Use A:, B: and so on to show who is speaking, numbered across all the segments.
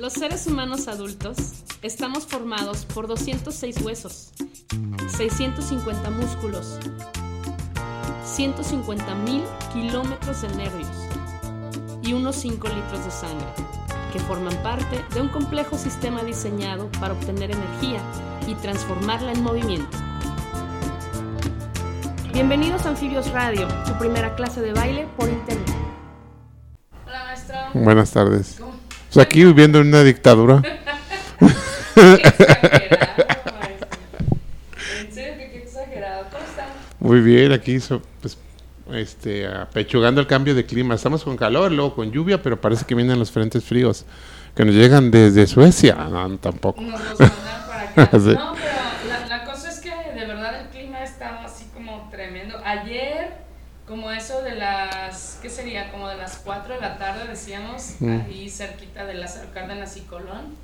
A: Los seres humanos adultos estamos formados por 206 huesos, 650 músculos, 150 mil kilómetros de nervios y unos 5 litros de sangre, que forman parte de un complejo sistema diseñado para obtener energía y transformarla en movimiento. Bienvenidos a Anfibios Radio, tu primera clase de baile por internet. Hola maestro.
B: Buenas tardes. Pues aquí viviendo en una dictadura. Muy bien, aquí so- pues, este, apechugando el cambio de clima. Estamos con calor, luego con lluvia, pero parece que vienen los frentes fríos que nos llegan desde Suecia. No, tampoco.
A: Nos los mandaron para acá.
B: Sí.
A: No, pero la, la cosa es que de verdad el clima está así como tremendo. Ayer, como eso de las, ¿qué sería? Como de las 4 de la tarde, decíamos,
B: Mm.
A: ahí cerquita de las Cárdenas y Colón.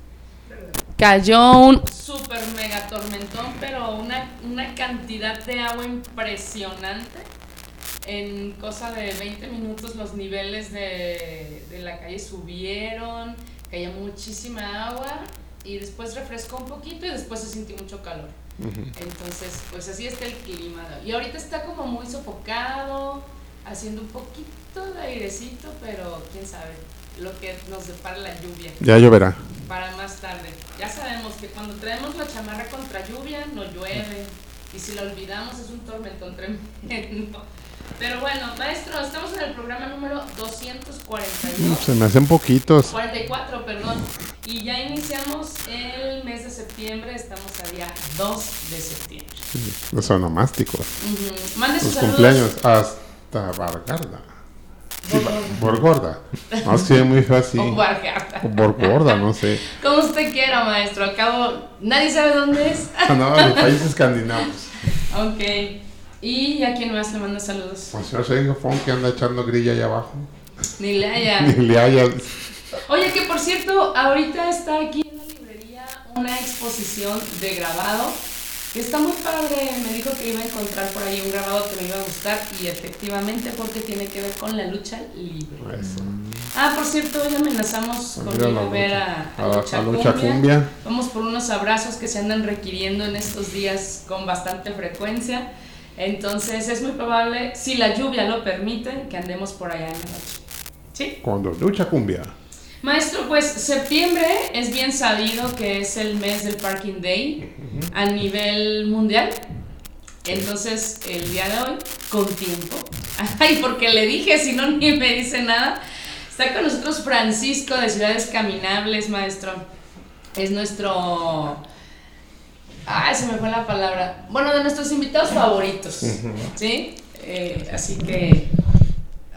A: Cayó un super mega tormentón, pero una, una cantidad de agua impresionante. En cosa de 20 minutos los niveles de, de la calle subieron, caía muchísima agua y después refrescó un poquito y después se sintió mucho calor.
B: Ujú.
A: Entonces, pues así está el clima. Y ahorita está como muy sofocado, haciendo un poquito de airecito, pero quién sabe lo que nos depara la lluvia
B: Ya lloverá.
A: para más tarde. Ya sabemos que cuando traemos la chamarra contra lluvia, no llueve. Y si la olvidamos, es un tormentón tremendo. Pero bueno, maestro, estamos en el programa número 242.
B: Se me hacen poquitos.
A: 44, perdón. Y ya iniciamos el mes de septiembre, estamos a día 2 de septiembre.
B: Los onomásticos.
A: Ujú. Mande sus
B: Los
A: saludos.
B: cumpleaños hasta Bargarda. Sí, por gorda. No sé, muy fácil.
A: O Guarjata.
B: O por gorda, no sé.
A: Como usted quiera, maestro. Al cabo, nadie sabe dónde es.
B: Ah, No, los países escandinavos.
A: Ok. ¿Y a quién más le manda saludos?
B: Pues yo soy Fon que anda echando grilla allá abajo.
A: Ni le haya.
B: Ni le haya.
A: Oye, que por cierto, ahorita está aquí en la librería una exposición de grabado que está muy padre. Me dijo que iba a encontrar por ahí un grabado que me iba a gustar y efectivamente porque tiene que ver con la lucha libre.
B: Eso.
A: Ah, por cierto, hoy amenazamos con
B: Mira
A: ir
B: la
A: a a,
B: A
A: lucha,
B: a lucha
A: cumbia.
B: cumbia.
A: Vamos por unos abrazos que se andan requiriendo en estos días con bastante frecuencia. Entonces es muy probable, si la lluvia lo permite, que andemos por allá en la noche. ¿Sí?
B: Cuando lucha cumbia.
A: Maestro, pues septiembre es bien sabido que es el mes del Parking Day a nivel mundial. Entonces, el día de hoy, con tiempo. Ay, porque le dije, si no, ni me dice nada. Está con nosotros Francisco de Ciudades Caminables, maestro. Es nuestro. Ay, se me fue la palabra. Bueno, de nuestros invitados favoritos. ¿Sí? Eh, así que.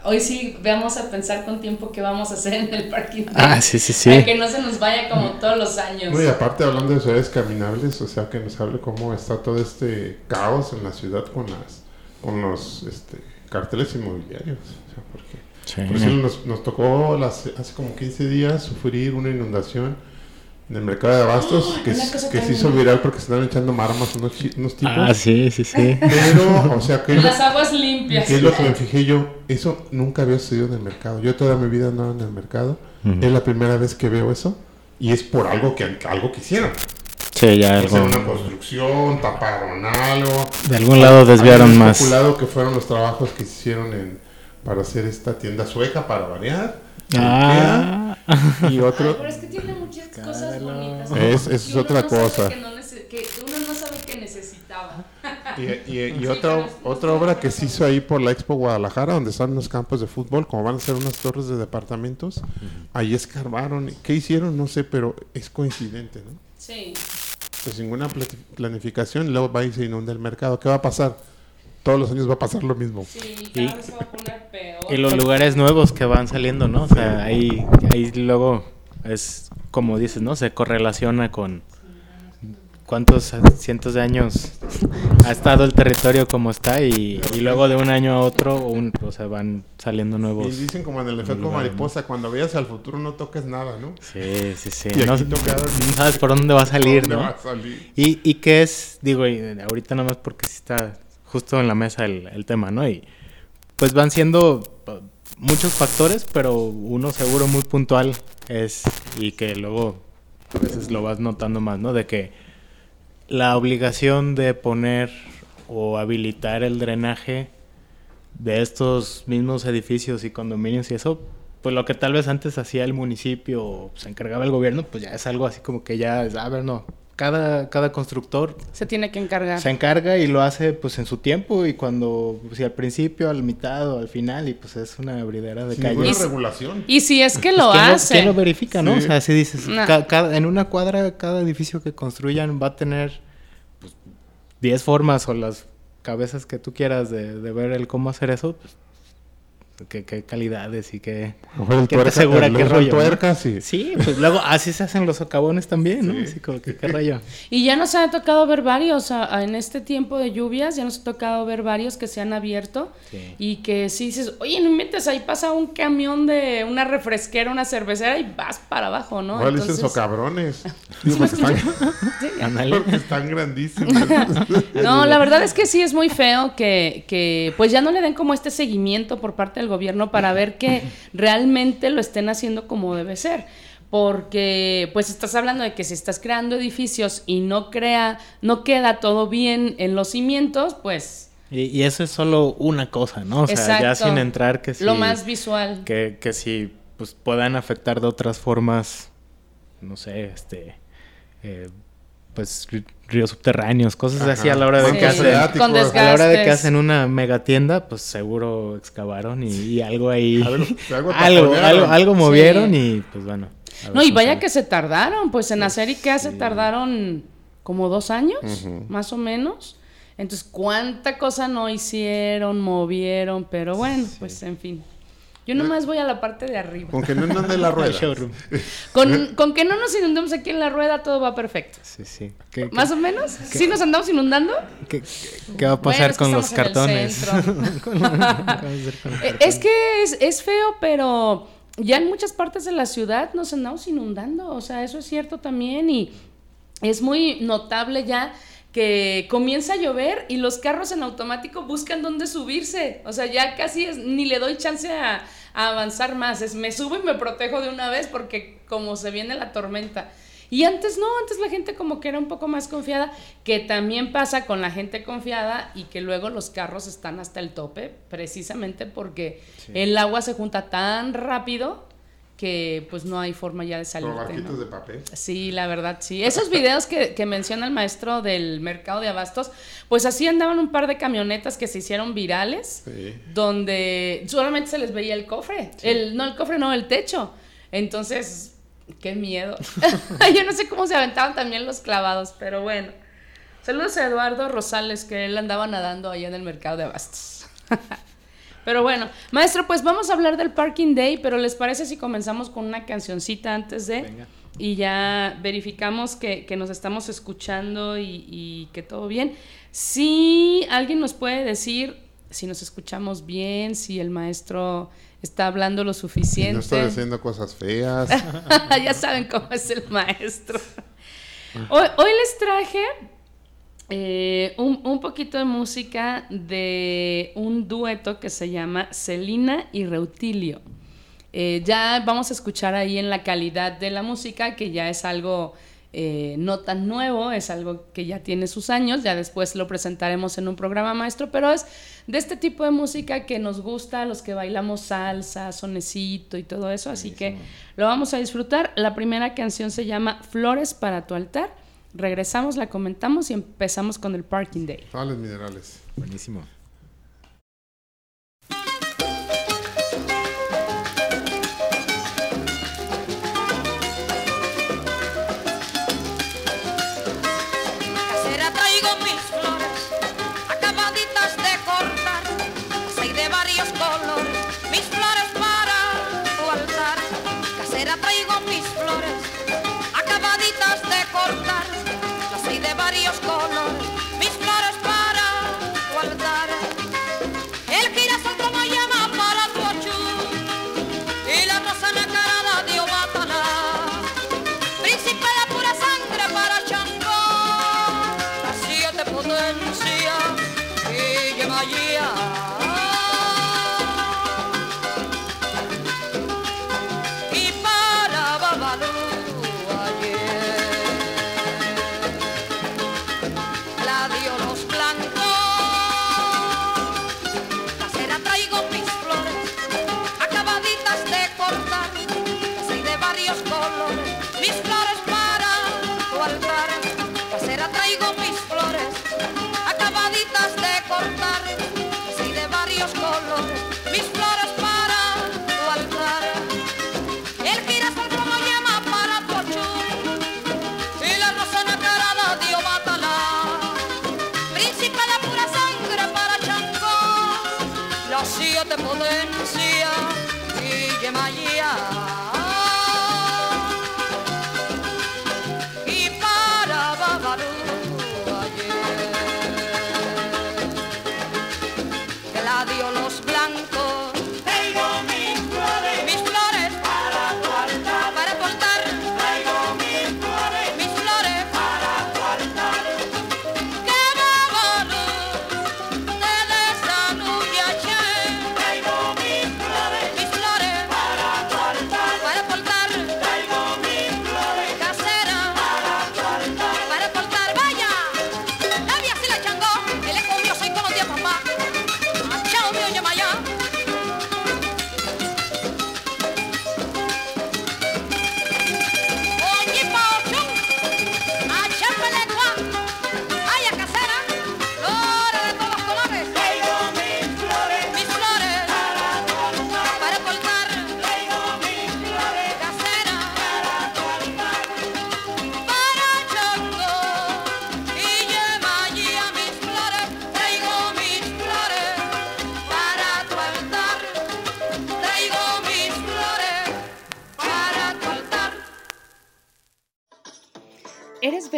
A: Hoy sí vamos a pensar con tiempo qué vamos a hacer en el Parking.
C: Ah, sí, sí,
A: Para
C: sí.
A: que no se nos vaya como todos los años.
B: No, y aparte hablando de ciudades caminables, o sea que nos hable cómo está todo este caos en la ciudad con las con los este, carteles inmobiliarios. O sea, porque,
C: Sí.
B: por ejemplo, nos, nos tocó las, hace como 15 días sufrir una inundación en el mercado de abastos
A: ¡Ah!
B: que, que se hizo viral porque se estaban echando marmas unos, unos tipos.
C: Ah, sí, sí, sí.
B: Pero, o sea, ¿qué es, lo,
A: Las aguas limpias.
B: qué es lo que me fijé yo? Eso nunca había sucedido en el mercado. Yo toda mi vida andaba en el mercado. Es la primera vez que veo eso. Y es por algo que, algo que hicieron.
C: Sí, ya
B: O sea,
C: algo.
B: una construcción, taparon algo.
C: De algún lado desviaron más.
B: que fueron los trabajos que se hicieron en, para hacer esta tienda sueca para variar.
C: Ah,
B: Y
A: Ay,
B: otro.
A: pero es que tiene muchas cosas bonitas.
B: Es- eso es otra
A: no
B: cosa.
A: Que, no que uno no sabe que necesitaba.
B: Y, y- y
A: Sí,
B: otra, otra obra que se hizo ahí por la Expo Guadalajara, donde están los campos de fútbol, como van a ser unas torres de departamentos. Ahí escarbaron. ¿Qué hicieron? No sé, pero es coincidente, ¿no?
A: Sí.
B: Pues ninguna planificación, luego va y se inunda el mercado. ¿Qué va a pasar? Todos los años va a pasar lo mismo.
A: Sí,
C: Y-
A: cada vez se va a poner peor.
C: y los lugares nuevos que van saliendo, ¿no? O sea, ahí, ahí luego es como dices, ¿no? Se correlaciona con cuántos cientos de años ha estado el territorio como está y, y luego de un año a otro, un, o sea, van saliendo
B: Y
C: nuevos.
B: dicen como en el efecto
C: lugar,
B: mariposa, cuando veas al futuro no toques nada, ¿no?
C: Sí, sí, sí.
B: Y
C: No,
B: aquí toca-
C: no sabes por dónde va a salir,
B: ¿Dónde
C: ¿no?
B: va a salir?
C: Y, y qué es, digo, y ahorita nada más porque sí está justo en la mesa el, tema, ¿no? Y pues van siendo, muchos factores, pero uno seguro muy puntual es, y que luego a veces lo vas notando más, ¿no? De que la obligación de poner o habilitar el drenaje de estos mismos edificios y condominios y eso, pues lo que tal vez antes hacía el municipio o se encargaba el gobierno, pues ya es algo así como que ya, a ver, no, cada, cada constructor
A: se tiene que encargar.
C: Se encarga y lo hace pues en su tiempo y cuando, pues, si al principio, al mitad o al final y pues es una abridera de calle.
B: Ninguna regulación.
A: Y si es que lo hace.
C: ¿Quién lo verifica, no? O sea, si dices, en una cuadra, cada edificio que construyan va a tener pues, 10 formas o las cabezas que tú quieras de, de ver el cómo hacer eso, pues qué, qué calidades y qué,
B: qué te asegura qué rollo.
C: Sí, pues luego así se hacen los socavones también, ¿no? Así como que qué rollo.
A: Y ya nos ha tocado ver varios, en este tiempo de lluvias, ya nos ha tocado ver varios que se han abierto y que si dices, oye, no metes, ahí pasa un camión de una refresquera, una cervecera y vas para abajo, ¿no?
B: ¿Cuáles Entonces... socabrones? están, están grandísimos.
A: no, la verdad es que sí es muy feo que, que pues ya no le den como este seguimiento por parte del gobierno para ver que realmente lo estén haciendo como debe ser. Porque pues estás hablando de que si estás creando edificios y no crea, no queda todo bien en los cimientos, pues
C: y, eso es solo una cosa, ¿no? O sea, ya sin entrar que si...
A: Lo más visual.
C: Que, que si pues puedan afectar de otras formas, no sé, este... Eh, pues ríos subterráneos, cosas así a la hora de que hacen a la hora de que hacen una mega tienda, pues seguro excavaron y, algo ahí algo, algo, movieron y pues bueno.
A: No, y vaya que se tardaron, pues en hacer y qué hace tardaron como dos años, más o menos. Entonces, cuánta cosa no hicieron, movieron, pero bueno, pues en fin. Yo nomás voy a la parte de arriba.
B: Con que no ande la rueda.
A: con, con, que no nos inundemos aquí en la rueda, todo va perfecto.
C: Sí, sí.
A: ¿Más o menos? ¿Sí nos andamos inundando?
C: ¿Qué, qué va a pasar con los cartones?
A: es que es, es feo, pero ya en muchas partes de la ciudad nos andamos inundando. O sea, eso es cierto también. Y es muy notable ya que comienza a llover y los carros en automático buscan dónde subirse. O sea, ya casi es, ni le doy chance a, avanzar más. Es me subo y me protejo de una vez porque como se viene la tormenta. Y antes no, antes la gente como que era un poco más confiada, que también pasa con la gente confiada y que luego los carros están hasta el tope, precisamente porque el agua se junta tan rápido que pues no hay forma ya de salir.
B: ¿no? de papel.
A: Sí, la verdad, sí. Esos videos que, que, menciona el maestro del mercado de abastos, pues así andaban un par de camionetas que se hicieron virales, donde solamente se les veía el cofre, el, no el cofre, no, el techo. Entonces, qué miedo. Yo no sé cómo se aventaban también los clavados, pero bueno. Saludos a Eduardo Rosales, que él andaba nadando allá en el mercado de abastos. Pero bueno, maestro, pues vamos a hablar del Parking Day, pero ¿les parece si comenzamos con una cancioncita antes de... Y ya verificamos que, nos estamos escuchando y, que todo bien. Si alguien nos puede decir si nos escuchamos bien, si el maestro está hablando lo suficiente. no
B: estoy haciendo cosas feas.
A: ya saben cómo es el maestro. Hoy, hoy les traje eh, un, poquito de música de un dueto que se llama Celina y Reutilio. Eh, ya vamos a escuchar ahí en la calidad de la música, que ya es algo eh, no tan nuevo, es algo que ya tiene sus años, ya después lo presentaremos en un programa maestro, pero es de este tipo de música que nos gusta a los que bailamos salsa, sonecito y todo eso, así que lo vamos a disfrutar. La primera canción se llama Flores para tu altar Regresamos, la comentamos y empezamos con el Parking Day.
B: Sales minerales.
C: Buenísimo.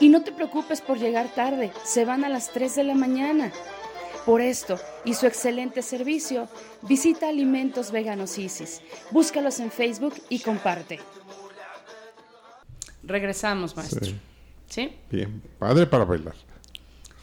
A: Y no te preocupes por llegar tarde, se van a las 3 de la mañana. Por esto y su excelente servicio, visita Alimentos Veganos Isis. Búscalos en Facebook y comparte. Regresamos, maestro.
B: Sí.
A: ¿Sí?
B: Bien, padre para bailar.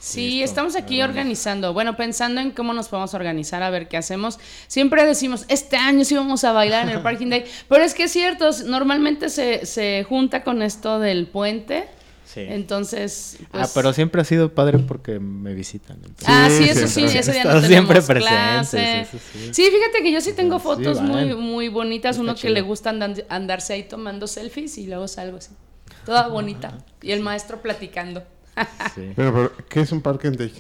A: Sí, estamos aquí organizando, bueno, pensando en cómo nos podemos organizar, a ver qué hacemos. Siempre decimos, este año sí vamos a bailar en el Parking Day, pero es que es cierto, normalmente se, se junta con esto del puente,
C: Sí.
A: entonces...
C: ah,
A: pues-
C: pero siempre ha sido padre porque me visitan. entonces-
A: Ah, sí,
B: Sí,
A: eso sí,
B: siempre.
A: ese día no
C: siempre presente, sí, sí, sí.
A: Sí, fíjate que yo sí tengo
C: Sí,
A: fotos muy, muy bonitas,
C: Está
A: uno que le gusta andan- andarse ahí tomando selfies y luego salgo así, toda bonita, y el maestro platicando.
C: Sí.
B: Pero, pero, ¿qué es un parking day?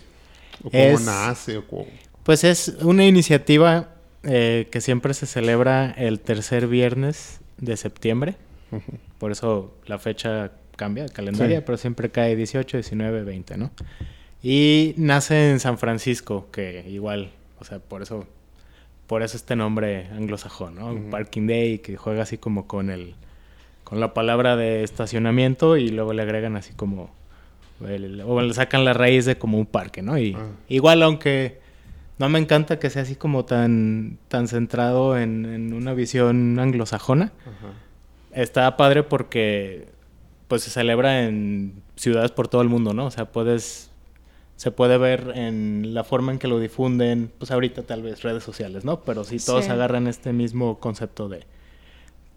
B: ¿O cómo
C: Es-
B: nace? ¿O cómo?
C: Pues es una iniciativa eh, que siempre se celebra el tercer viernes de septiembre. Por eso la fecha cambia, calendaria,
B: Sí.
C: pero siempre cae 18, 19, 20, ¿no? Y nace en San Francisco, que igual, o sea, por eso, por eso este nombre anglosajón, ¿no? Parking Day, que juega así como con el, con la palabra de estacionamiento y luego le agregan así como, el- o le sacan la raíz de como un parque, ¿no? Y
B: Ah.
C: igual aunque no me encanta que sea así como tan, tan centrado en, en una visión anglosajona, está padre porque pues se celebra en ciudades por todo el mundo, ¿no? O sea, puedes se puede ver en la forma en que lo difunden, pues ahorita tal vez redes sociales, ¿no? Pero si todos
A: Sí.
C: agarran este mismo concepto de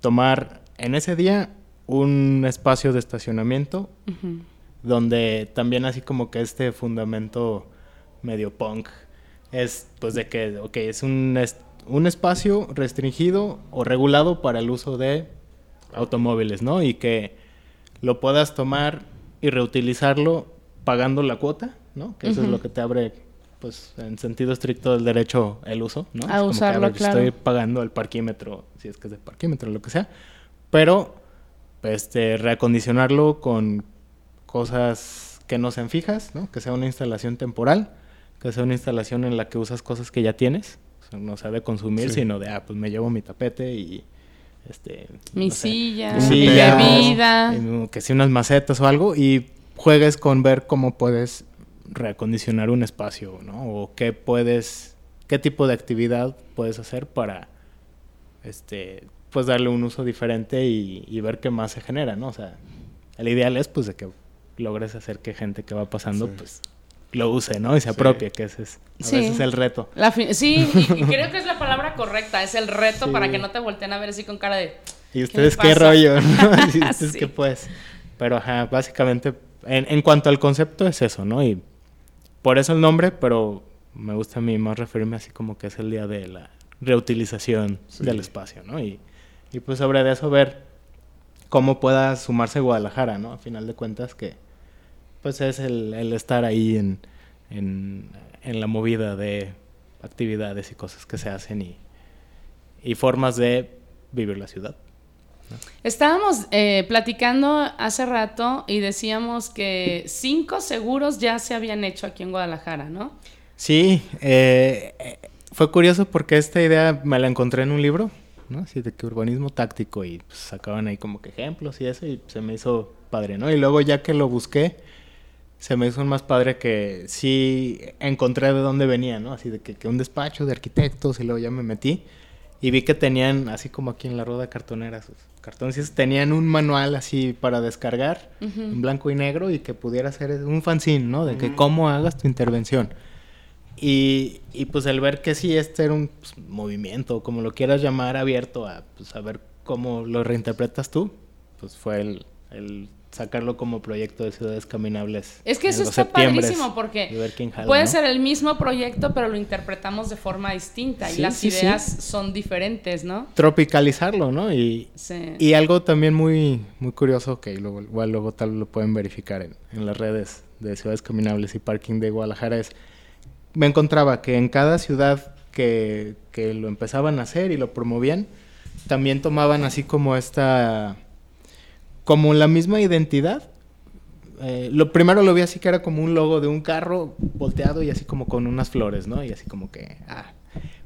C: tomar en ese día un espacio de estacionamiento donde también así como que este fundamento medio punk es pues de que, ok, es un, es- un espacio restringido o regulado para el uso de automóviles, ¿no? Y que lo puedas tomar y reutilizarlo pagando la cuota, ¿no? Que eso es lo que te abre, pues, en sentido estricto del derecho el uso, ¿no?
A: A
C: Es como que,
A: usarlo,
C: ver,
A: claro.
C: Estoy pagando el parquímetro, si es que es de parquímetro, lo que sea, pero, este, reacondicionarlo con cosas que no sean fijas, ¿no? Que sea una instalación temporal, que sea una instalación en la que usas cosas que ya tienes, o sea, no sea de consumir,
B: Sí.
C: sino de, ah, pues me llevo mi tapete y, este...
A: Mi
C: no
A: silla,
C: mi
A: mi
C: silla,
A: bebida.
C: que sea unas macetas o algo, y juegues con ver cómo puedes reacondicionar un espacio, ¿no? O qué puedes, qué tipo de actividad puedes hacer para, este, pues darle un uso diferente y, y ver qué más se genera, ¿no? O sea, el ideal es, pues, de que logres hacer que gente que va pasando,
B: Sí.
C: pues, lo use, ¿no? Y se
B: Sí.
C: apropie, que ese es a
A: Sí.
C: veces el reto.
A: La sí, y, y creo que es la palabra correcta, es el reto
C: Sí.
A: para que no te volteen a ver así con cara de...
C: ¿Y ustedes qué, rollo? ¿no? ¿Y ustedes
A: Sí.
C: qué pues? Pero ajá, básicamente, en, en cuanto al concepto es eso, ¿no? Y por eso el nombre, pero me gusta a mí más referirme así como que es el día de la reutilización
B: Sí.
C: del espacio, ¿no? Y, y pues sobre de eso ver cómo pueda sumarse Guadalajara, ¿no? A final de cuentas que pues es el, el estar ahí en, en, en la movida de actividades y cosas que se hacen y, y formas de vivir la ciudad.
A: Estábamos eh, platicando hace rato y decíamos que cinco seguros ya se habían hecho aquí en Guadalajara, ¿no?
C: Sí, eh, eh, fue curioso porque esta idea me la encontré en un libro, ¿no? Así de que urbanismo táctico y pues, sacaban ahí como que ejemplos y eso y se me hizo padre, ¿no? Y luego ya que lo busqué, se me hizo más padre que sí encontré de dónde venía, ¿no? Así de que, que un despacho de arquitectos y luego ya me metí y vi que tenían, así como aquí en la rueda cartonera, sus cartones, tenían un manual así para descargar en blanco y negro y que pudiera ser un fanzine, ¿no? De que cómo hagas tu intervención. Y, y, pues el ver que sí este era un pues, movimiento, como lo quieras llamar, abierto a pues, a ver cómo lo reinterpretas tú, pues fue el, el sacarlo como proyecto de ciudades caminables.
A: Es que eso está padrísimo porque
C: jala,
A: puede
C: ¿no?
A: ser el mismo proyecto, pero lo interpretamos de forma distinta y las
C: sí, sí.
A: ideas son diferentes, ¿no?
C: Tropicalizarlo, ¿no? Y, y algo también muy, muy curioso que luego, igual luego tal lo pueden verificar en, en las redes de ciudades caminables y parking de Guadalajara es, me encontraba que en cada ciudad que, que lo empezaban a hacer y lo promovían, también tomaban así como esta, como la misma identidad. Eh, lo primero lo vi así que era como un logo de un carro volteado y así como con unas flores, ¿no? Y así como que, ah.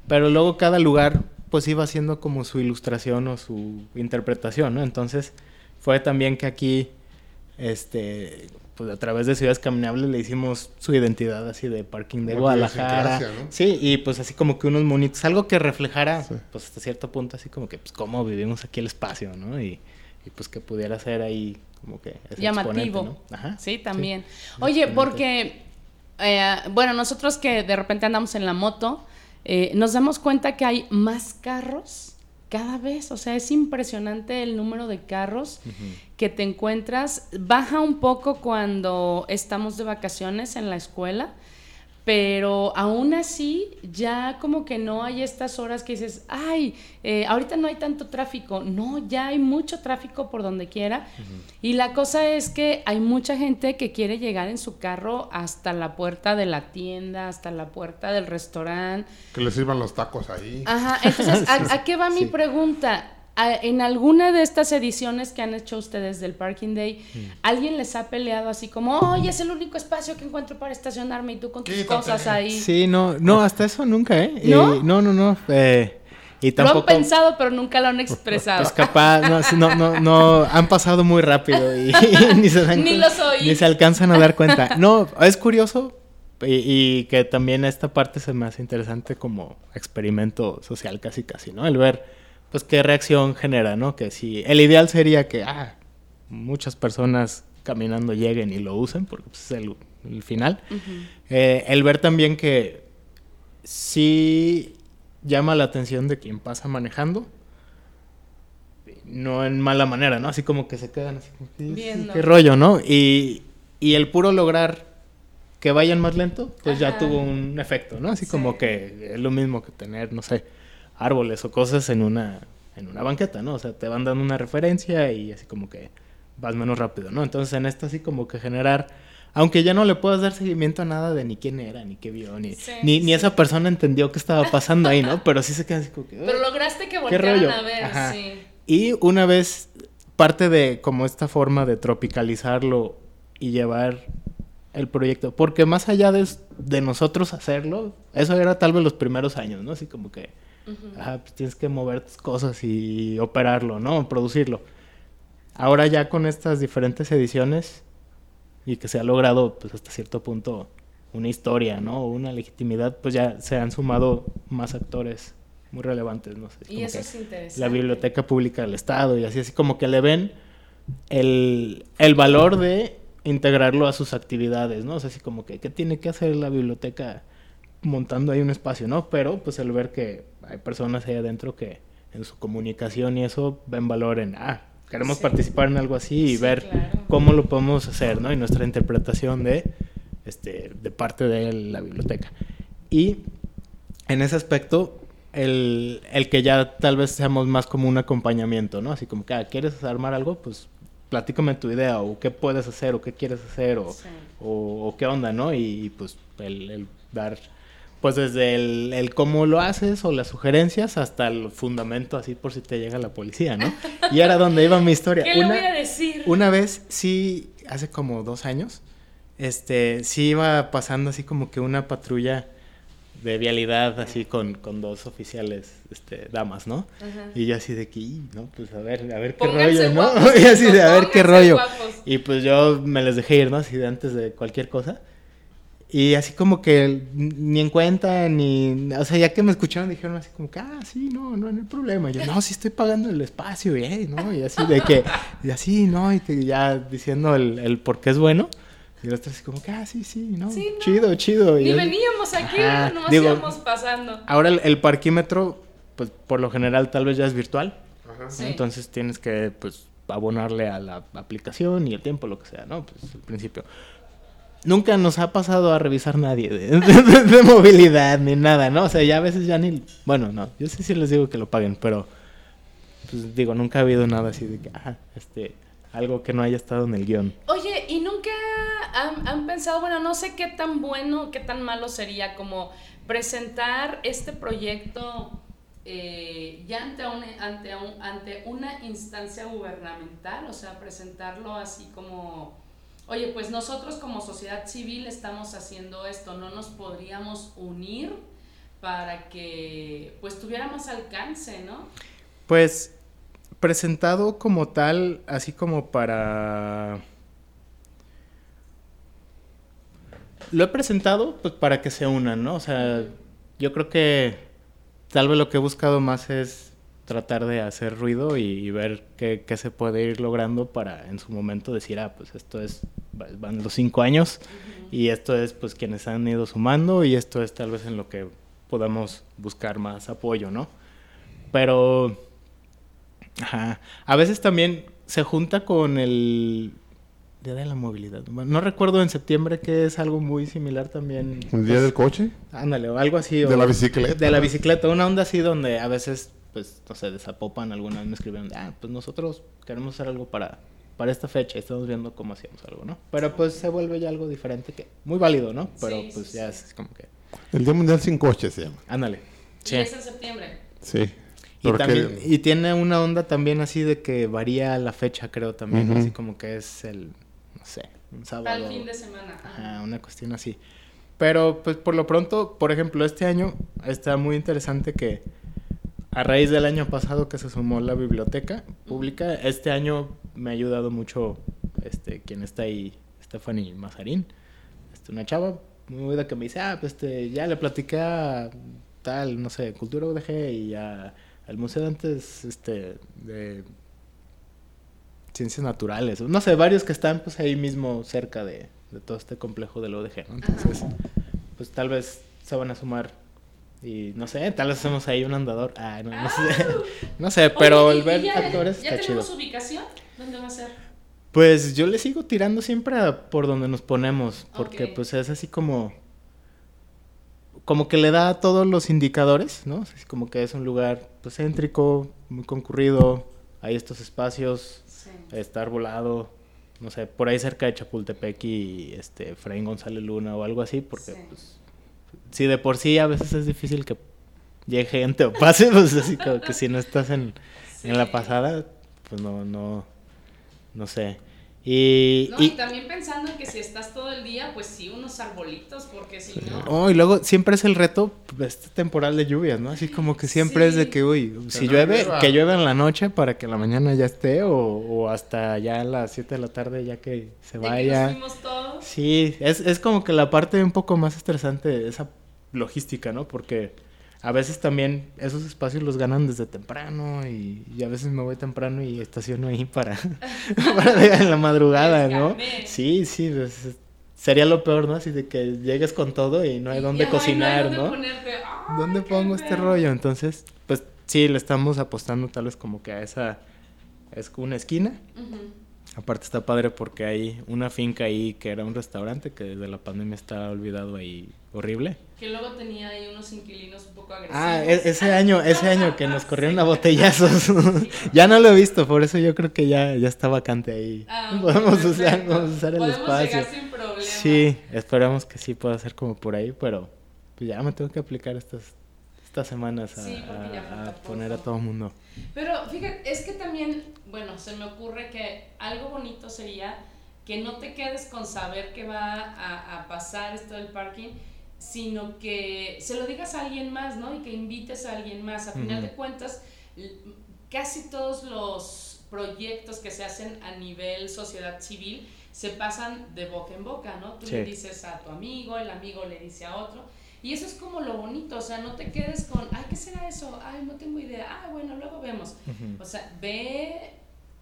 C: Pero luego cada lugar pues iba haciendo como su ilustración o su interpretación, ¿no? Entonces fue también que aquí, este, pues a través de Ciudades Caminables le hicimos su identidad así de parking de
B: Como
C: Guadalajara. Sí, y pues así como que unos monitos, algo que reflejara,
B: Sí.
C: pues hasta cierto punto así como que, pues cómo vivimos aquí el espacio, ¿no? Y, y, pues que pudiera ser ahí como que ese
A: Llamativo.
C: Ajá.
A: Sí, también.
C: Sí,
A: Oye, porque, eh, bueno, nosotros que de repente andamos en la moto, eh, nos damos cuenta que hay más carros cada vez. O sea, es impresionante el número de carros que te encuentras. Baja un poco cuando estamos de vacaciones en la escuela. Pero aún así, ya como que no hay estas horas que dices, ay, eh, ahorita no hay tanto tráfico. No, ya hay mucho tráfico por donde quiera. Y la cosa es que hay mucha gente que quiere llegar en su carro hasta la puerta de la tienda, hasta la puerta del restaurante.
B: Que le sirvan los tacos ahí.
A: Ajá, entonces, ¿a, a qué va mi pregunta? A- En alguna de estas ediciones que han hecho ustedes del Parking Day,
C: Mm.
A: ¿alguien les ha peleado así como, oye, es el único espacio que encuentro para estacionarme y tú con tus
B: Quítate.
A: cosas ahí?
C: Sí, no, no, hasta eso nunca, ¿eh? Y-
A: ¿No?
C: no, no, no. eh, y
A: Lo
C: tampoco.
A: han pensado, pero nunca lo han expresado.
C: Pues capaz, no, no, no, no, han pasado muy rápido y, ni se dan
A: Ni
C: cuen-
A: los oí.
C: Ni se alcanzan a dar cuenta. No, es curioso y, y que también esta parte se me hace interesante como experimento social casi casi, ¿no? El ver, pues, qué reacción genera, ¿no? Que si el ideal sería que, ah, muchas personas caminando lleguen y lo usen, porque pues, es el, el final. Eh, el ver también que sí llama la atención de quien pasa manejando. No en mala manera, ¿no? Así como que se quedan así
A: Viendo.
C: qué rollo, ¿no? Y, y el puro lograr que vayan más lento, pues ya tuvo un efecto, ¿no? Así
A: Sí.
C: como que es lo mismo que tener, no sé, árboles o cosas en una, en una banqueta, ¿no? O sea, te van dando una referencia y así como que vas menos rápido, ¿no? Entonces en esto así como que generar, aunque ya no le puedas dar seguimiento a nada de ni quién era, ni qué vio, ni,
A: Sí,
C: ni, esa persona entendió qué estaba pasando ahí, ¿no? Pero sí se quedan así como que...
A: Pero lograste que voltearan a ver,
C: Ajá.
A: sí.
C: Y una vez parte de como esta forma de tropicalizarlo y llevar el proyecto, porque más allá de, de nosotros hacerlo, eso era tal vez los primeros años, ¿no? Así como que,
A: Ujú.
C: ajá, pues tienes que mover tus cosas y operarlo, ¿no? Producirlo. Ahora ya con estas diferentes ediciones y que se ha logrado, pues hasta cierto punto, una historia, ¿no? Una legitimidad, pues ya se han sumado más actores muy relevantes, no sé.
A: Y eso es interesante.
C: la Biblioteca Pública del Estado y así, así como que le ven el, el valor de integrarlo a sus actividades, ¿no? O sea, así como que, ¿qué tiene que hacer la biblioteca montando ahí un espacio, ¿no? Pero pues el ver que hay personas ahí adentro que en su comunicación y eso ven valor en, ah, queremos
A: Sí.
C: participar en algo así y
A: Sí,
C: ver
A: claro.
C: cómo lo podemos hacer, ¿no? Y nuestra interpretación de, este, de parte de la biblioteca. Y en ese aspecto, el, el que ya tal vez seamos más como un acompañamiento, ¿no? Así como que, ah, ¿quieres armar algo? Pues platícame tu idea, o qué puedes hacer, o qué quieres hacer, o,
A: Sí.
C: o, o qué onda, ¿no? Y, y, pues el, el dar, pues desde el, el cómo lo haces o las sugerencias hasta el fundamento, así por si te llega la policía, ¿no? Y era donde iba mi historia.
A: ¿Qué le voy a decir?
C: una vez, sí, hace como dos años, este, sí iba pasando así como que una patrulla de vialidad así con, con dos oficiales, este, damas, ¿no?
A: Ajá.
C: Y yo así de que, "Y, no, pues a ver, a ver qué
A: Pónganse
C: rollo, ¿no? y así de a ver qué rollo.
A: guapos.
C: Y pues yo me les dejé ir, ¿no? Así de antes de cualquier cosa. Y así como que ni en cuenta, ni... O sea, ya que me escucharon dijeron así como que, ah, sí, no, no, no hay problema. Y yo, no, sí estoy pagando el espacio, eh, ¿no? Y así de que, y así, ¿no? Y que ya diciendo el, el por qué es bueno. Y el otro así como que, ah, sí, sí, ¿no?
A: Sí, no.
C: Chido, chido. Y
A: Ni
C: yo-
A: veníamos aquí,
C: Ajá,
A: nomás
C: digo-
A: íbamos pasando.
C: Ahora el, el parquímetro, pues por lo general tal vez ya es virtual.
B: Ajá.
A: Sí.
C: Entonces tienes que, pues, abonarle a la aplicación y el tiempo, lo que sea, ¿no? Pues al principio. Nunca nos ha pasado a revisar nadie de, movilidad ni nada, ¿no? O sea, ya a veces ya ni... Bueno, no, yo sí sí les digo que lo paguen, pero... Pues digo, nunca ha habido nada así de que, ah, este, algo que no haya estado en el guion.
A: Oye, ¿y nunca han, pensado, bueno, no sé qué tan bueno, qué tan malo sería como presentar este proyecto eh, ya ante ante una instancia gubernamental? O sea, presentarlo así como, oye, pues nosotros como sociedad civil estamos haciendo esto, ¿no nos podríamos unir para que pues tuviera más alcance, ¿no?
C: Pues presentado como tal, así como para... Lo he presentado pues para que se unan, ¿no? O sea, yo creo que tal vez lo que he buscado más es tratar de hacer ruido y, y ver qué, qué se puede ir logrando para en su momento decir, ah, pues esto es, va- van los cinco años y esto es pues quienes han ido sumando y esto es tal vez en lo que podamos buscar más apoyo, ¿no? Pero Ajá. A veces también se junta con el Día de la Movilidad. Bueno, no recuerdo en septiembre que es algo muy similar también.
B: ¿El día del coche?
C: Ándale, o algo así. o-
B: ¿De la bicicleta?
C: De la bicicleta, una onda así donde a veces, pues, no sé, desapopan, alguna vez me escribieron, ah, pues nosotros queremos hacer algo para, para esta fecha, estamos viendo cómo hacíamos algo, ¿no? Pero pues se vuelve ya algo diferente que, muy válido, ¿no? Pero
A: Sí,
C: pues
A: sí,
C: ya
A: sí.
C: es como que,
B: El Día Mundial sin coche se llama.
C: ándale.
A: Y es en septiembre.
B: Sí.
C: Y,
B: Porque-
C: también, y tiene una onda también así de que varía la fecha, creo también.
B: Ujú.
C: Así como que es el, no sé, un sábado.
A: Al fin de semana. Ajá,
C: una cuestión así. Pero pues por lo pronto, por ejemplo, este año está muy interesante que a raíz del año pasado que se sumó la biblioteca pública, este año me ha ayudado mucho este quien está ahí, Stephanie Mazarín. Este, una chava muy buena que me dice, ah, pues este, ya le platiqué a tal, no sé, Cultura UDG y a, al Museo de antes, este, de ciencias naturales, no sé, varios que están pues ahí mismo cerca de, de todo este complejo del ODG, ¿no? Entonces, pues tal vez se van a sumar y no sé, tal vez hacemos ahí un andador. Ah, no, no sé, no sé, pero
A: Oye, ¿y-
C: el ver
A: ya-
C: actores
A: ¿Ya
C: está chido.
A: tenemos ubicación? ¿Dónde va a ser?
C: Pues yo le sigo tirando siempre a por donde nos ponemos, porque pues es así como como que le da todos los indicadores, ¿no? Es como que es un lugar pues céntrico, muy concurrido, hay estos espacios,
A: Sí.
C: está arbolado, no sé, por ahí cerca de Chapultepec y este Efraín González Luna o algo así, porque
A: Sí.
C: pues si de por sí a veces es difícil que llegue gente o pase, pues así como que si no estás en, en la pasada, pues no, no, no sé. Y,
A: No, y
C: y,
A: también pensando en que si estás todo el día, pues sí, unos arbolitos, porque si no...
C: oh, y luego siempre es el reto, pues, este temporal de lluvias, ¿no? Así como que siempre es de que, uy, si
B: no
C: llueve,
B: llueva.
C: que llueve en la noche para que la mañana ya esté, o, o hasta ya a las 7 de la tarde ya que se
A: de que
C: vaya.
A: nos todos.
C: Sí, es, es como que la parte un poco más estresante de esa logística, ¿no? Porque a veces también esos espacios los ganan desde temprano y, y a veces me voy temprano y estaciono ahí para, en la madrugada, ¿no? Sí, sí, pues, es- sería lo peor, ¿no? Así de que llegues con todo y no hay dónde cocinar,
A: hay
C: ¿no?
A: dónde ponerte. Ay,
C: ¿Dónde
A: qué
C: pongo este
A: feo.
C: rollo? Entonces, pues sí, le estamos apostando tal vez como que a esa... Es una esquina. Aparte está padre porque hay una finca ahí que era un restaurante que desde la pandemia está olvidado ahí horrible.
A: Que luego tenía ahí unos inquilinos un poco agresivos.
C: Ah, e- ese año, ese año que nos corrieron a botellazos. ya no lo he visto, por eso yo creo que ya, ya está vacante ahí.
A: Ah,
C: podemos, usar, podemos usar el
A: Podemos
C: espacio.
A: llegar sin problema.
C: Sí, esperamos que sí pueda ser como por ahí, pero pues ya me tengo que aplicar estas, estas semanas a,
A: Sí, porque ya
C: a- a poner a todo el mundo.
A: Pero fíjate, es que también, bueno, se me ocurre que algo bonito sería que no te quedes con saber que va a, a pasar esto del parking, sino que se lo digas a alguien más, ¿no? Y que invites a alguien más. A final de cuentas, casi todos los proyectos que se hacen a nivel sociedad civil se pasan de boca en boca, ¿no? Tú le dices a tu amigo, el amigo le dice a otro. Y eso es como lo bonito, o sea, no te quedes con, ay, ¿qué será eso? Ay, no tengo idea. Ah, bueno, luego vemos. O sea, ve,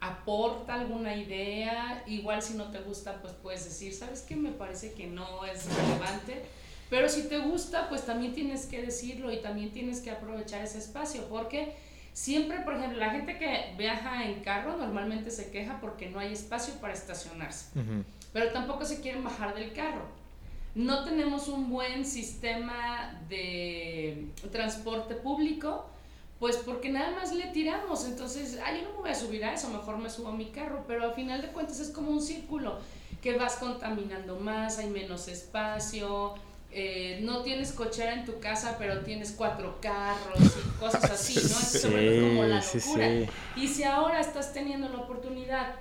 A: aporta alguna idea, igual si no te gusta, pues puedes decir, ¿sabes qué? Me parece que no es relevante, pero si te gusta, pues también tienes que decirlo y también tienes que aprovechar ese espacio, porque Siempre, por ejemplo, la gente que viaja en carro normalmente se queja porque no hay espacio para estacionarse,
C: Ujú.
A: pero tampoco se quieren bajar del carro. No tenemos un buen sistema de transporte público, pues porque nada más le tiramos. Entonces, ah, yo no me voy a subir a eso, mejor me subo a mi carro, pero al final de cuentas es como un círculo que vas contaminando más, hay menos espacio. Eh, no tienes cochera en tu casa, pero tienes cuatro carros y cosas así, ¿no? Entonces se vuelve como la
C: Sí, sí,
A: locura.
C: sí.
A: Y si ahora estás teniendo la oportunidad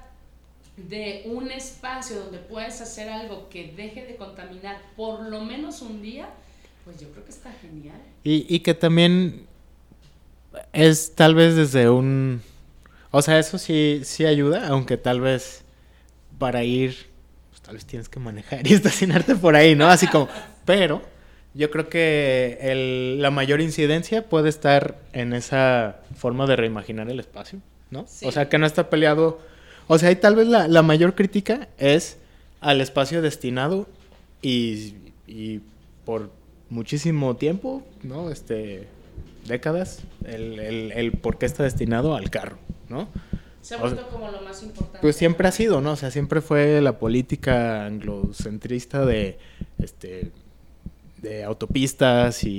A: de un espacio donde puedes hacer algo que deje de contaminar por lo menos un día, pues yo creo que está genial.
C: Y, y que también es tal vez desde un... O sea, eso sí, sí ayuda, aunque tal vez para ir, pues tal vez tienes que manejar y estacionarte por ahí, ¿no? Así como... Pero yo creo que el- la mayor incidencia puede estar en esa forma de reimaginar el espacio, ¿no?
A: Sí.
C: O sea, que no está peleado... O sea, ahí tal vez la, la mayor crítica es al espacio destinado y, y por muchísimo tiempo, ¿no? Este, décadas, el, el, el por qué está destinado al carro, ¿no?
A: Se ha
C: O
A: vuelto
C: sea,
A: como lo más importante.
C: Pues siempre ha sido, ¿no? O sea, siempre fue la política anglocentrista de, este, de autopistas y,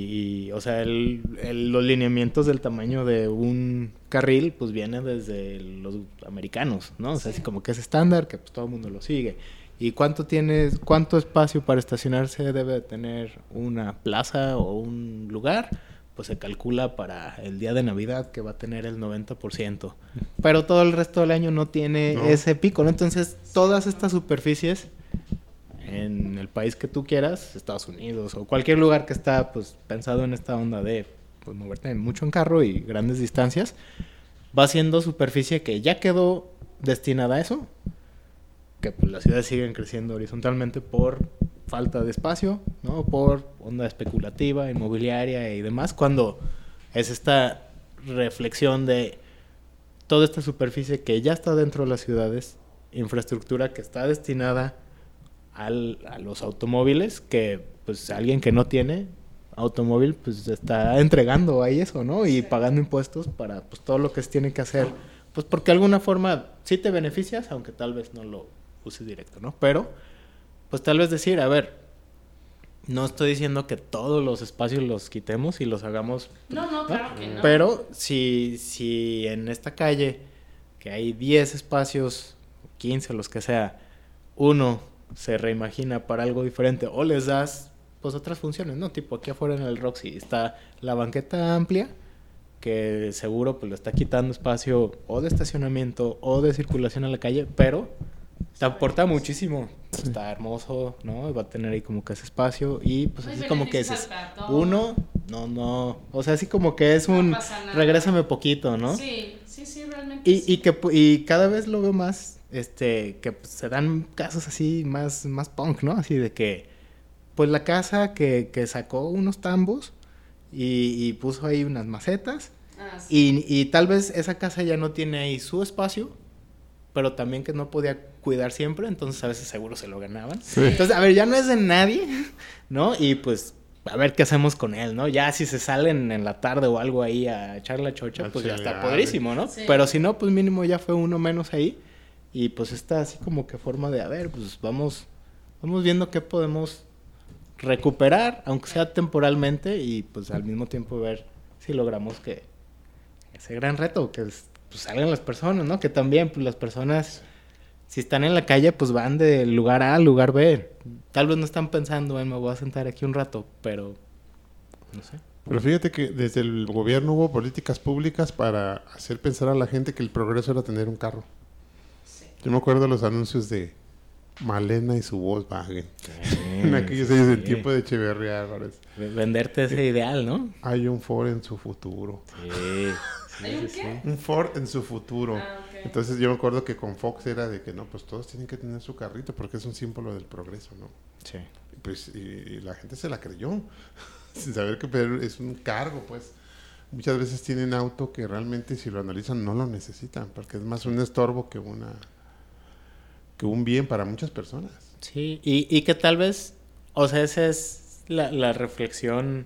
C: y, o sea, el- el- los lineamientos del tamaño de un carril, pues viene desde los americanos, ¿no? O sea,
A: Sí.
C: así como que es estándar, que pues todo el mundo lo sigue. ¿Y cuánto tienes, cuánto espacio para estacionarse debe de tener una plaza o un lugar? Pues se calcula para el día de Navidad que va a tener el 90%. Pero todo el resto del año no tiene
B: No.
C: ese pico, ¿no? Entonces, todas estas superficies en el país que tú quieras, Estados Unidos o cualquier lugar que está pues pensado en esta onda de pues, moverte mucho en carro y grandes distancias, va siendo superficie que ya quedó destinada a eso, que pues las ciudades siguen creciendo horizontalmente por falta de espacio, ¿no? Por onda especulativa, inmobiliaria y demás, cuando es esta reflexión de toda esta superficie que ya está dentro de las ciudades, infraestructura que está destinada al- a los automóviles, que pues alguien que no tiene automóvil pues está entregando ahí eso, ¿no? Y pagando impuestos para pues todo lo que tiene que hacer, pues porque de alguna forma sí te beneficias, aunque tal vez no lo uses directo, ¿no? Pero pues tal vez decir, a ver, no estoy diciendo que todos los espacios los quitemos y los hagamos
A: No, no, claro que no.
C: pero si, si en esta calle, que hay 10 espacios, 15 los que sea, uno se reimagina para algo diferente o les das pues otras funciones, ¿no? Tipo aquí afuera en el Roxy está la banqueta amplia que seguro pues le está quitando espacio o de estacionamiento o de circulación a la calle, pero te aporta muchísimo. Está hermoso, ¿no? Va a tener ahí como que ese espacio y pues así como que
A: peatón.
C: uno, no, no, o sea, así como que es
A: No
C: un regrésame poquito, ¿no?
A: Sí, sí, sí, realmente.
C: Y,
A: sí.
C: y que y cada vez lo veo más, este, que pues, se dan casos así más, más punk, ¿no? Así de que, pues la casa que, que sacó unos tambos y, y puso ahí unas macetas
A: Ah, sí.
C: y, y tal vez esa casa ya no tiene ahí su espacio, pero también que no podía cuidar siempre, entonces a veces seguro se lo ganaban.
B: Sí.
C: Entonces, a ver, ya no es de nadie, ¿no? Y pues, a ver qué hacemos con él, ¿no? Ya si se salen en la tarde o algo ahí a echar la chocha,
B: A
C: pues ya está podrísimo, ¿no?
A: Sí.
C: Pero si no, pues mínimo ya fue uno menos ahí. Y pues está así como que forma de, a ver, pues vamos, vamos viendo qué podemos recuperar, aunque sea temporalmente, y pues al mismo tiempo ver si logramos que ese gran reto, que es, pues salgan las personas, ¿no? Que también, pues las personas, si están en la calle, pues van de lugar A al lugar B. Tal vez no están pensando en me voy a sentar aquí un rato, pero no sé.
B: Pero fíjate que desde el gobierno hubo políticas públicas para hacer pensar a la gente que el progreso era tener un carro.
A: Sí.
B: Yo me acuerdo de los anuncios de Malena y su Volkswagen. en aquellos años del tiempo de Echeverría Álvarez.
C: Venderte ese ideal, ¿no?
B: Hay un Ford en su futuro.
C: Sí.
A: ¿Hay un qué?
B: Un Ford en su futuro.
A: Ah.
B: Entonces yo me acuerdo que con Fox era de que no, pues todos tienen que tener su carrito porque es un símbolo del progreso, ¿no?
C: Sí.
B: Y Pues y, y la gente se la creyó, sin saber que pero es un cargo, pues. Muchas veces tienen auto que realmente si lo analizan no lo necesitan, porque es más un estorbo que una que un bien para muchas personas.
C: Sí, y, y que tal vez, o sea, esa es la, la reflexión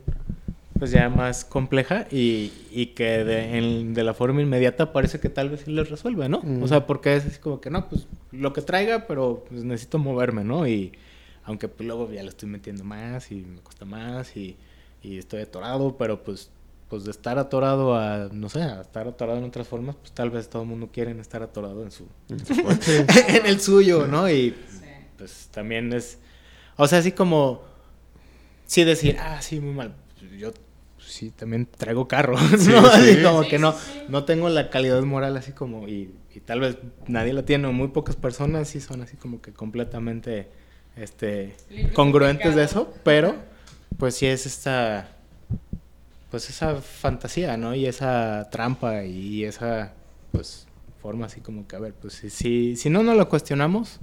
C: pues ya más compleja y, y que de, en- de la forma inmediata parece que tal vez sí les resuelve, ¿no?
B: Mm.
C: O sea, porque es así como que no, pues lo que traiga, pero pues necesito moverme, ¿no? Y aunque pues luego ya le estoy metiendo más y me cuesta más y, y estoy atorado, pero pues pues de estar atorado a, no sé, a estar atorado en otras formas, pues tal vez todo el mundo quiere estar atorado en su en el suyo, ¿no? Y
A: Sí.
C: pues también es, o sea, así como, sí decir, ah, sí, muy mal, yo sí también traigo carro, ¿no?
B: Sí,
C: Así
B: sí.
C: como
A: Sí,
C: que no,
A: sí, sí.
C: no tengo la calidad moral así como, y, y tal vez nadie la tiene, o muy pocas personas sí son así como que completamente, este, congruentes de eso, pero pues sí es esta, pues esa fantasía, ¿no? Y esa trampa y esa, pues, forma así como que, a ver, pues si, si, si no nos lo cuestionamos,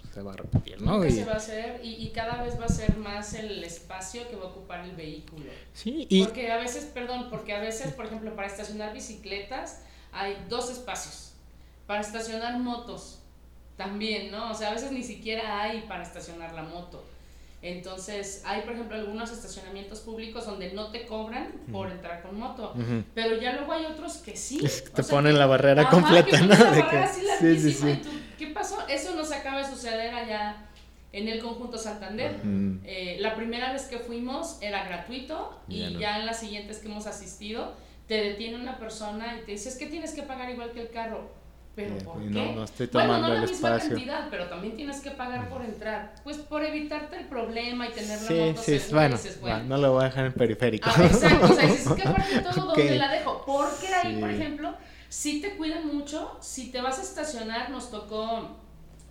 C: pues, se va a repetir, ¿no? Y-
A: se va a hacer y, y cada vez va a ser más el espacio que va a ocupar el vehículo.
C: sí, y
A: Porque a veces, perdón, porque a veces, por ejemplo, para estacionar bicicletas hay dos espacios. Para estacionar motos también, ¿no? O sea, a veces ni siquiera hay para estacionar la moto. Entonces, hay, por ejemplo, algunos estacionamientos públicos donde no te cobran por entrar con moto. Pero ya luego hay otros que sí.
C: Es que
A: O
C: te
A: sea,
C: ponen la barrera
A: Ajá,
C: completa,
A: que
C: ¿no?
A: ponen la
C: De
A: barrera
C: que-
A: así
C: sí, sí, sí.
A: y tú, ¿Qué pasó? Eso nos acaba de suceder allá en el conjunto Santander. Eh, la primera vez que fuimos era gratuito y
C: Ya
A: ya, en las siguientes que hemos asistido te detiene una persona y te dice es que tienes que pagar igual que el carro. ¿Pero
C: Ya,
A: por qué?
C: no, no estoy
A: bueno,
C: tomando
A: no la
C: el
A: misma
C: espacio.
A: cantidad, pero también tienes que pagar por entrar. Pues por evitarte el problema y tener la
C: Sí,
A: moto
C: sí,
A: segura,
C: bueno,
A: dices,
C: va, no lo voy a dejar en periférico.
A: Ah, exacto, o sea, dices, ¿qué parte de todo
C: Ok.
A: dónde la dejo? Porque ahí,
C: Sí.
A: por ejemplo, si te cuidan mucho, si te vas a estacionar, nos tocó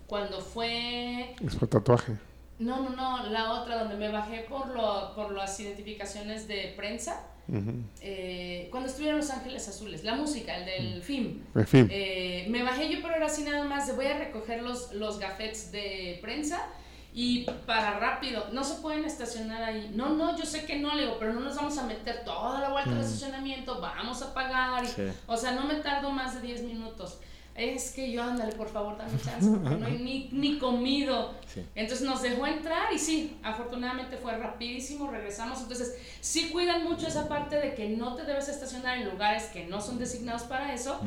A: cuando fue,
B: Es por tatuaje.
A: no, no, no, la otra donde me bajé por, lo, por las identificaciones de prensa, Eh, cuando estuvieron Los Ángeles Azules, la música, el del film.
B: En fin.
A: Eh, me bajé yo, pero era así nada más de voy a recoger los, los gafetes de prensa y para rápido, no se pueden estacionar ahí. No, no, yo sé que no, le digo, pero no nos vamos a meter toda la vuelta al estacionamiento, vamos a pagar. y-
C: Sí.
A: O sea, no me tardo más de 10 minutos. Es que yo, ándale, por favor, dame chance, porque no hay ni, ni comido.
C: Sí.
A: Entonces nos dejó entrar y sí, afortunadamente fue rapidísimo, regresamos. Entonces sí cuidan mucho esa parte de que no te debes estacionar en lugares que no son designados para eso,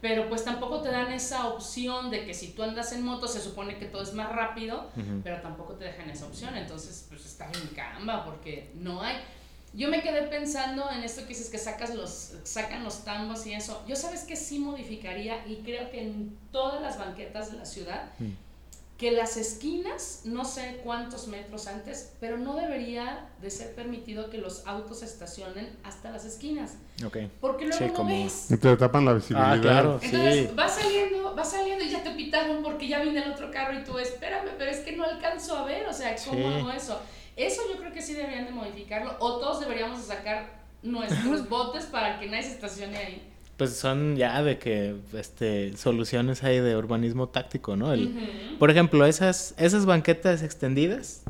A: pero pues tampoco te dan esa opción de que si tú andas en moto se supone que todo es más rápido, pero tampoco te dejan esa opción. Entonces pues está en camba porque no hay. Yo me quedé pensando en esto que dices que sacas los, sacan los tambos y eso. Yo sabes que sí modificaría y creo que en todas las banquetas de la ciudad
C: Mm.
A: que las esquinas, no sé cuántos metros antes, pero no debería de ser permitido que los autos estacionen hasta las esquinas,
C: Ok.
A: porque luego
C: Sí,
A: no
C: como-
A: ves.
B: Y te tapan la visibilidad.
C: Ah, claro.
A: Entonces
C: Sí.
A: va saliendo, va saliendo y ya te pitaron porque ya viene el otro carro y tú espérame, pero es que no alcanzo a ver, o sea, ¿cómo
C: Sí.
A: hago eso? Eso yo creo que sí deberían de modificarlo o todos deberíamos de sacar nuestros botes para que nadie se estacione ahí.
C: Pues son ya de que este soluciones hay de urbanismo táctico, ¿no? El, Por ejemplo, esas, esas banquetas extendidas,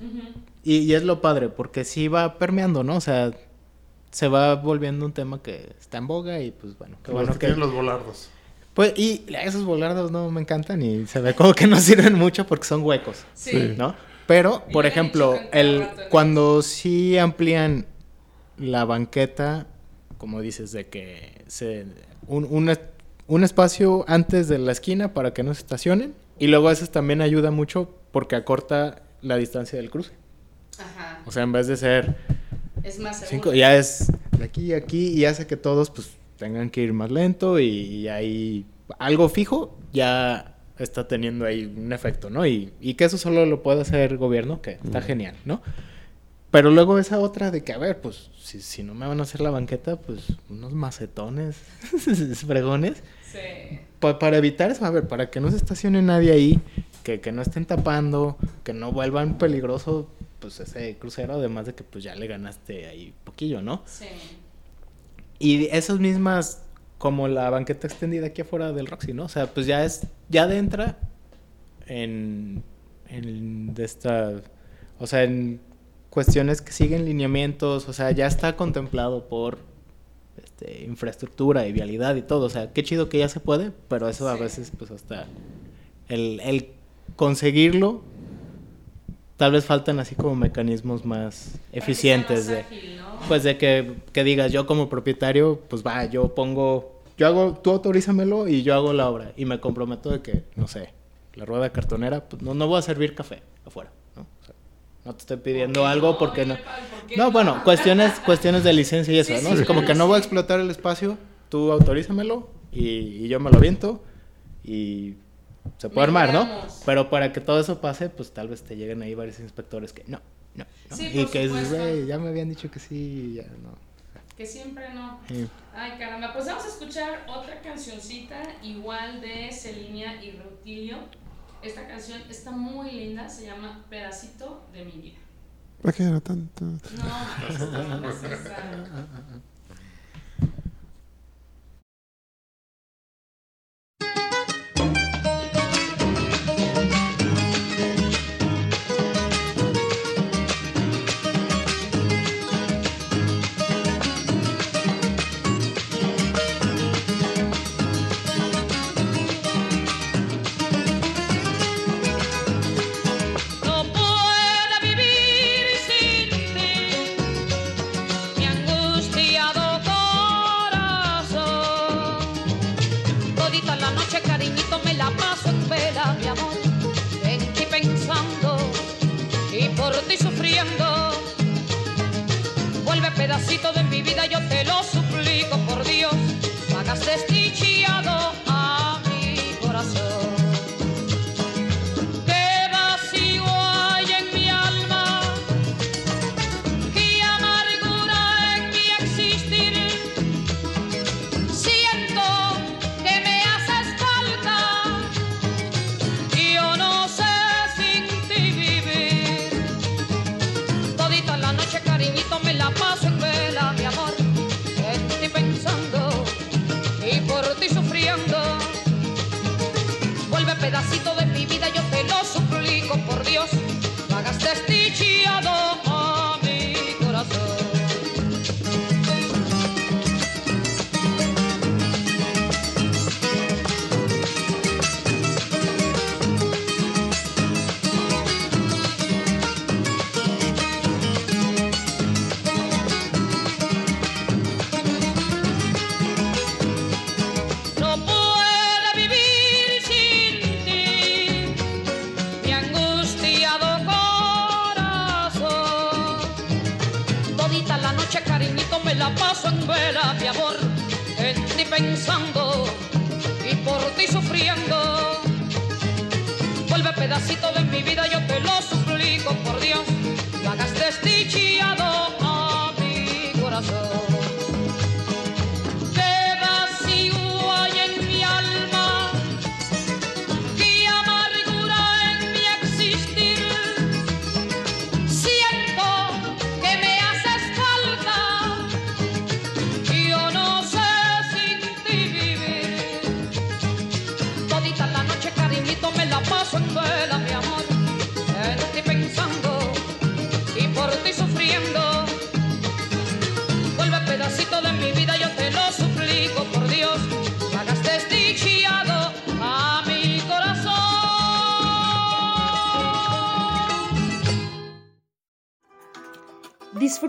C: y, y es lo padre, porque sí va permeando, ¿no? O sea, se va volviendo un tema que está en boga y pues bueno, qué bueno
B: que tienen los volardos.
C: Pues, y esos volardos no me encantan y se ve como que no sirven mucho porque son huecos.
A: Sí.
C: ¿no? Pero,
A: Y
C: por
A: y
C: ejemplo, el, cuando sí amplían la banqueta, como dices, de que se un, un, un espacio antes de la esquina para que no se estacionen y luego eso también ayuda mucho porque acorta la distancia del cruce.
A: Ajá,
C: O sea, en vez de ser
A: es más seguro.
C: cinco, ya es de aquí a aquí y hace que todos pues tengan que ir más lento y, y ahí algo fijo ya está teniendo ahí un efecto, ¿no? Y, y que eso solo lo puede hacer el gobierno, que está genial, ¿no? Pero luego esa otra de que, a ver, pues si, si no me van a hacer la banqueta, pues unos macetones, fregones,
A: Sí.
C: pa- para evitar eso, a ver, para que no se estacione nadie ahí, que, que no estén tapando, que no vuelvan peligroso pues ese crucero, además de que pues ya le ganaste ahí poquillo, ¿no?
A: Sí.
C: Y esas mismas, como la banqueta extendida aquí afuera del Roxy, ¿no? O sea, pues ya es, ya de entra en, en de esta, o sea, en cuestiones que siguen lineamientos, o sea, ya está contemplado por este, infraestructura y vialidad y todo, o sea, qué chido que ya se puede, pero eso a veces pues hasta el, el conseguirlo tal vez faltan así como mecanismos más eficientes de, pues de que, que digas yo como propietario, pues va, yo pongo, yo hago, tú autorízamelo y yo hago la obra y me comprometo de que, no sé, la rueda cartonera, pues no, no voy a servir café afuera, ¿no? O sea, no te estoy pidiendo algo porque no. No, bueno, cuestiones, cuestiones de licencia y eso,
A: Sí,
C: ¿no?
A: sí,
C: Así como que no voy a explotar el espacio, tú autorízamelo y, y yo me lo aviento y se puede armar, ¿no? Pero para que todo eso pase, pues tal vez te lleguen ahí varios inspectores que no, no, no.
A: Sí,
C: y
A: por
C: que dices, güey, ya me habían dicho que sí, ya no.
A: Que siempre no.
C: Sí.
A: Ay, caramba. Pues vamos a escuchar otra cancioncita, igual de Celinia y Rutilio. Esta canción está muy linda, se llama Pedacito de mi vida.
B: ¿Para qué era tanto?
A: No, no es necesario.
D: No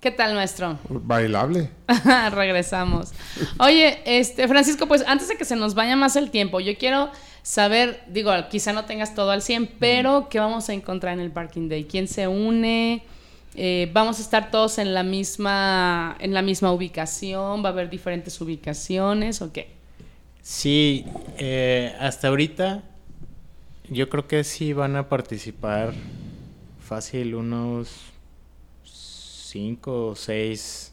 A: ¿Qué tal, maestro?
B: Bailable.
A: Regresamos. Oye, este, Francisco, pues antes de que se nos vaya más el tiempo, yo quiero saber, digo, quizá no tengas todo al 100, pero ¿qué vamos a encontrar en el Parking Day? ¿Quién se une? Eh, ¿Vamos a estar todos en la misma en la misma ubicación? ¿Va a haber diferentes ubicaciones o qué?
C: Sí, eh, hasta ahorita yo creo que sí van a participar fácil unos cinco o seis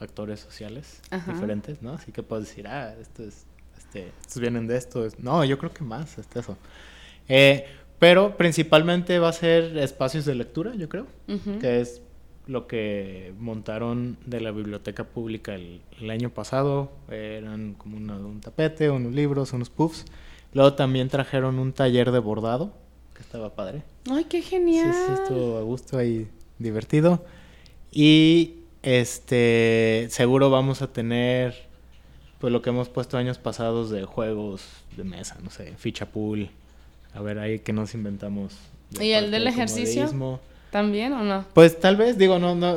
C: actores sociales
A: Ajá.
C: diferentes, ¿no? Así que puedes decir, ah, esto es, este, estos vienen de esto. es- No, yo creo que más, hasta eso. Eh, Pero principalmente va a ser espacios de lectura, yo creo,
A: Ujú.
C: que es lo que montaron de la biblioteca pública el, el año pasado. Eran como una- un tapete, unos libros, unos puffs. Luego también trajeron un taller de bordado, que estaba padre.
A: Ay, qué
C: Sí,
A: genial.
C: sí, estuvo a gusto ahí, divertido. Y este, seguro vamos a tener, pues lo que hemos puesto años pasados de juegos de mesa, no sé, ficha pool. A ver ahí que nos inventamos.
A: ¿Y el del
C: de
A: ejercicio? ¿También o no?
C: Pues tal vez, digo, no, no.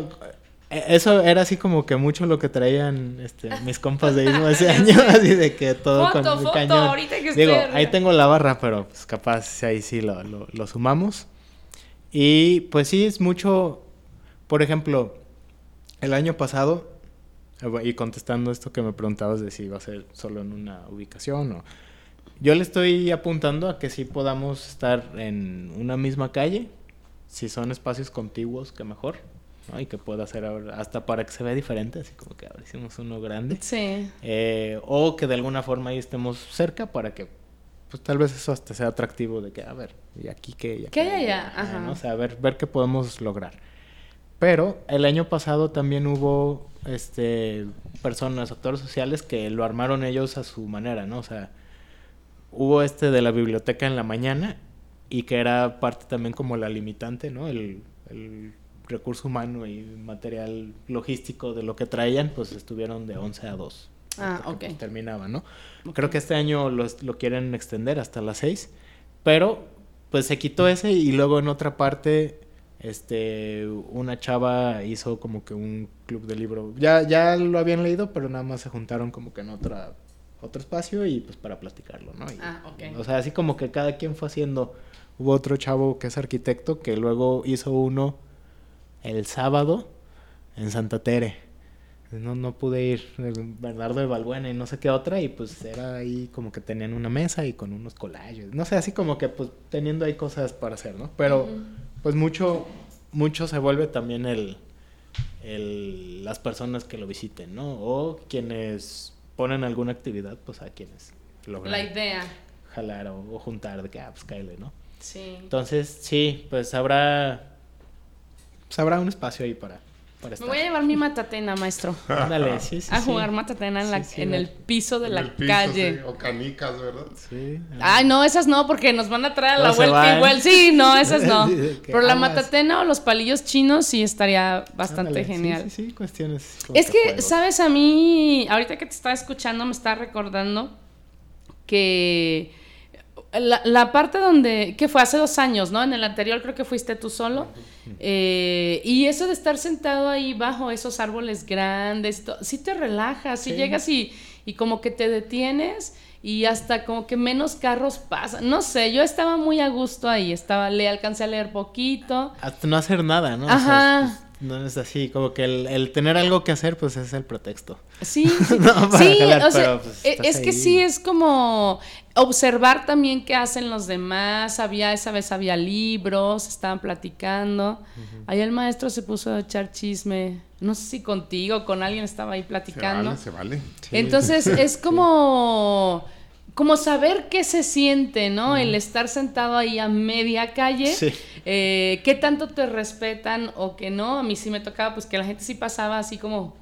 C: eh, Eso era así como que mucho lo que traían este, mis compas de Ismo ese año, así de que todo
A: Foto,
C: con el
A: foto,
C: cañón.
A: ahorita que
C: Digo, ahí tengo la barra, pero pues capaz ahí sí lo, lo- lo sumamos. Y pues sí, es mucho, por ejemplo, el año pasado, eh, y contestando esto que me preguntabas de si iba a ser solo en una ubicación o... Yo le estoy apuntando a que sí podamos estar en una misma calle, si son espacios contiguos, que mejor, ¿no? Y que pueda ser hasta para que se vea diferente, así como que ahora hicimos uno grande.
A: Sí.
C: Eh, o que de alguna forma ahí estemos cerca para que, pues tal vez eso hasta sea atractivo de que, a ver, y aquí que... y
A: ¿Qué
C: acá,
A: hay
C: y
A: allá?
C: acá,
A: Ajá.
C: ¿no? O sea, a ver, ver qué podemos lograr. Pero el año pasado también hubo este personas, actores sociales que lo armaron ellos a su manera, ¿no? O sea, hubo este de la biblioteca en la mañana y que era parte también como la limitante, ¿no? El, el recurso humano y material logístico de lo que traían, pues estuvieron de 11 a 2.
A: Ah,
C: que,
A: ok.
C: pues, terminaba, ¿no? Creo que este año lo, lo quieren extender hasta las 6, pero pues se quitó ese y luego en otra parte este una chava hizo como que un club de libro. Ya ya lo habían leído, pero nada más se juntaron como que en otra otro espacio y pues para platicarlo, ¿no? Y-
A: Ah, ok.
C: O sea, así como que cada quien fue haciendo. Hubo otro chavo que es arquitecto que luego hizo uno el sábado en Santa Tere. No, no pude ir, Bernardo de Balbuena y no sé qué otra, y pues era ahí como que tenían una mesa y con unos collages, no sé, así como que pues teniendo ahí cosas para hacer, ¿no? Pero pues mucho, mucho se vuelve también el, el, las personas que lo visiten, ¿no? O quienes ponen alguna actividad, pues a quienes logran
A: La idea.
C: jalar o, o juntar de que, ah, pues ¿no?
A: Sí.
C: Entonces, sí, pues habrá, pues habrá un espacio ahí para, para
A: Me voy a llevar mi matatena, maestro.
C: Ándale, sí, sí,
A: A
C: sí.
A: jugar matatena en, la,
C: Sí, sí,
A: en
C: la-
A: el piso de
B: En
A: la
B: el piso,
A: calle.
B: sí, o canicas, ¿verdad?
C: Sí.
A: Ay, no, esas no, porque nos van a traer a la vuelta igual. Sí, no, esas no. Pero la matatena o los palillos chinos sí estaría bastante
C: Ándale,
A: genial.
C: Sí, sí, cuestiones.
A: Es que,
C: juegos.
A: ¿sabes? A mí, ahorita que te estaba escuchando, me está recordando que la, la parte donde, que fue hace dos años, ¿no? En el anterior creo que fuiste tú solo. Eh, y eso de estar sentado ahí bajo esos árboles grandes, sí te relajas, sí,
C: Sí.
A: llegas y, y como que te detienes y hasta como que menos carros pasan. No sé, yo estaba muy a gusto ahí, estaba, le alcancé a leer poquito.
C: Hasta no hacer nada, ¿no? O
A: Ajá.
C: No es así, como que el, el tener algo que hacer, pues es el pretexto.
A: Sí, sí,
C: No, para
A: sí,
C: jalar,
A: o sea,
C: pero, pues,
A: e- es que sí es como observar también qué hacen los demás. Había esa vez había libros, estaban platicando. Ahí el maestro se puso a echar chisme. No sé si contigo, con alguien estaba ahí
B: Se
A: platicando.
B: vale, se vale.
A: Entonces es como como saber qué se siente, ¿no? El estar sentado ahí a media calle.
C: Sí.
A: Eh, ¿Qué tanto te respetan o que no? A mí sí me tocaba, pues que la gente sí pasaba así como,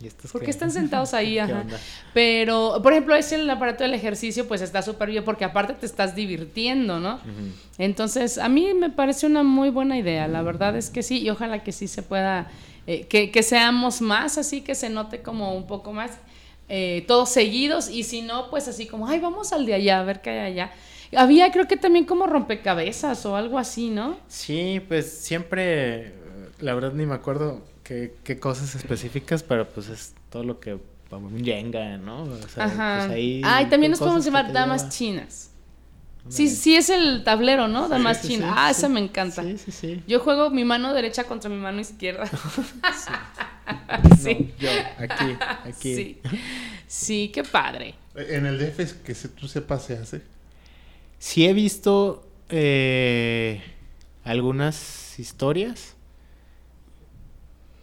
C: ¿Y estos
A: ¿Por
C: qué?
A: qué están sentados ahí?
C: ¿Qué
A: Ajá. Pero, por ejemplo, ese el aparato del ejercicio, pues está súper bien porque aparte te estás divirtiendo, ¿no? Entonces, a mí me parece una muy buena idea. La verdad es que sí, y ojalá que sí se pueda, eh, que, que seamos más así, que se note como un poco más, eh, todos seguidos, y si no, pues así como, ay, vamos al de allá, a ver qué hay allá. Había, creo que también como rompecabezas o algo así, ¿no?
C: Sí, pues siempre, eh, la verdad ni me acuerdo qué, qué cosas específicas, pero pues es todo lo que, un ¿no? O sea,
A: Ajá.
C: pues ahí
A: Ay, también nos podemos llamar damas
C: lleva-
A: chinas. Sí, sí es el tablero, ¿no? Damas
C: Sí, sí,
A: chinas.
C: sí,
A: ah,
C: sí.
A: esa me encanta.
C: Sí, sí, sí.
A: Yo juego mi mano derecha contra mi mano izquierda. sí.
C: No, yo, aquí, aquí.
A: Sí. Sí, qué padre.
B: En el DF, es que tú sepas, se hace.
C: Sí he visto eh, algunas historias,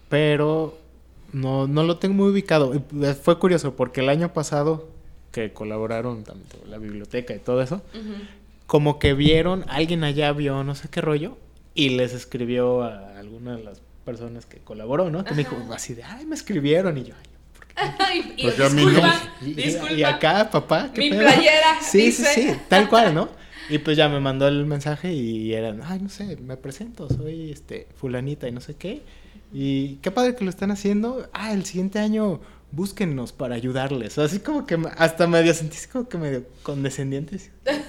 C: pero no, no lo tengo muy ubicado. Pues, Fue curioso porque el año pasado que colaboraron también la biblioteca y todo eso, como que vieron, alguien allá vio no sé qué rollo y les escribió a alguna de las personas que colaboró, ¿no? Que me dijo así de, ay, me escribieron y yo, ay, ¿por qué?
A: Ay, y
B: Porque a mí no.
A: disculpa,
C: Y, y-
A: disculpa.
C: y acá, papá, ¿qué
A: Mi
C: pedo?
A: playera
C: Sí, sí, sí, tal cual, ¿no? Y pues ya me mandó el mensaje y eran, ay, no sé, me presento, soy este fulanita y no sé qué. Y qué padre que lo están haciendo. Ah, el siguiente año búsquennos para ayudarles. O así como que me- hasta medio sentí así como que medio condescendientes.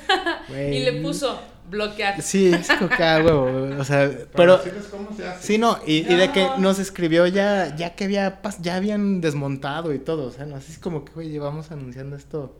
A: Y le puso bloquear.
C: Sí, es como que, ah, huevo, o sea, pero...
B: decirles cómo se hace.
C: Sí, no, y, y de que
A: No.
C: nos escribió ya, ya que había, ya habían desmontado y todo, o sea, no, así es como que, güey, llevamos anunciando esto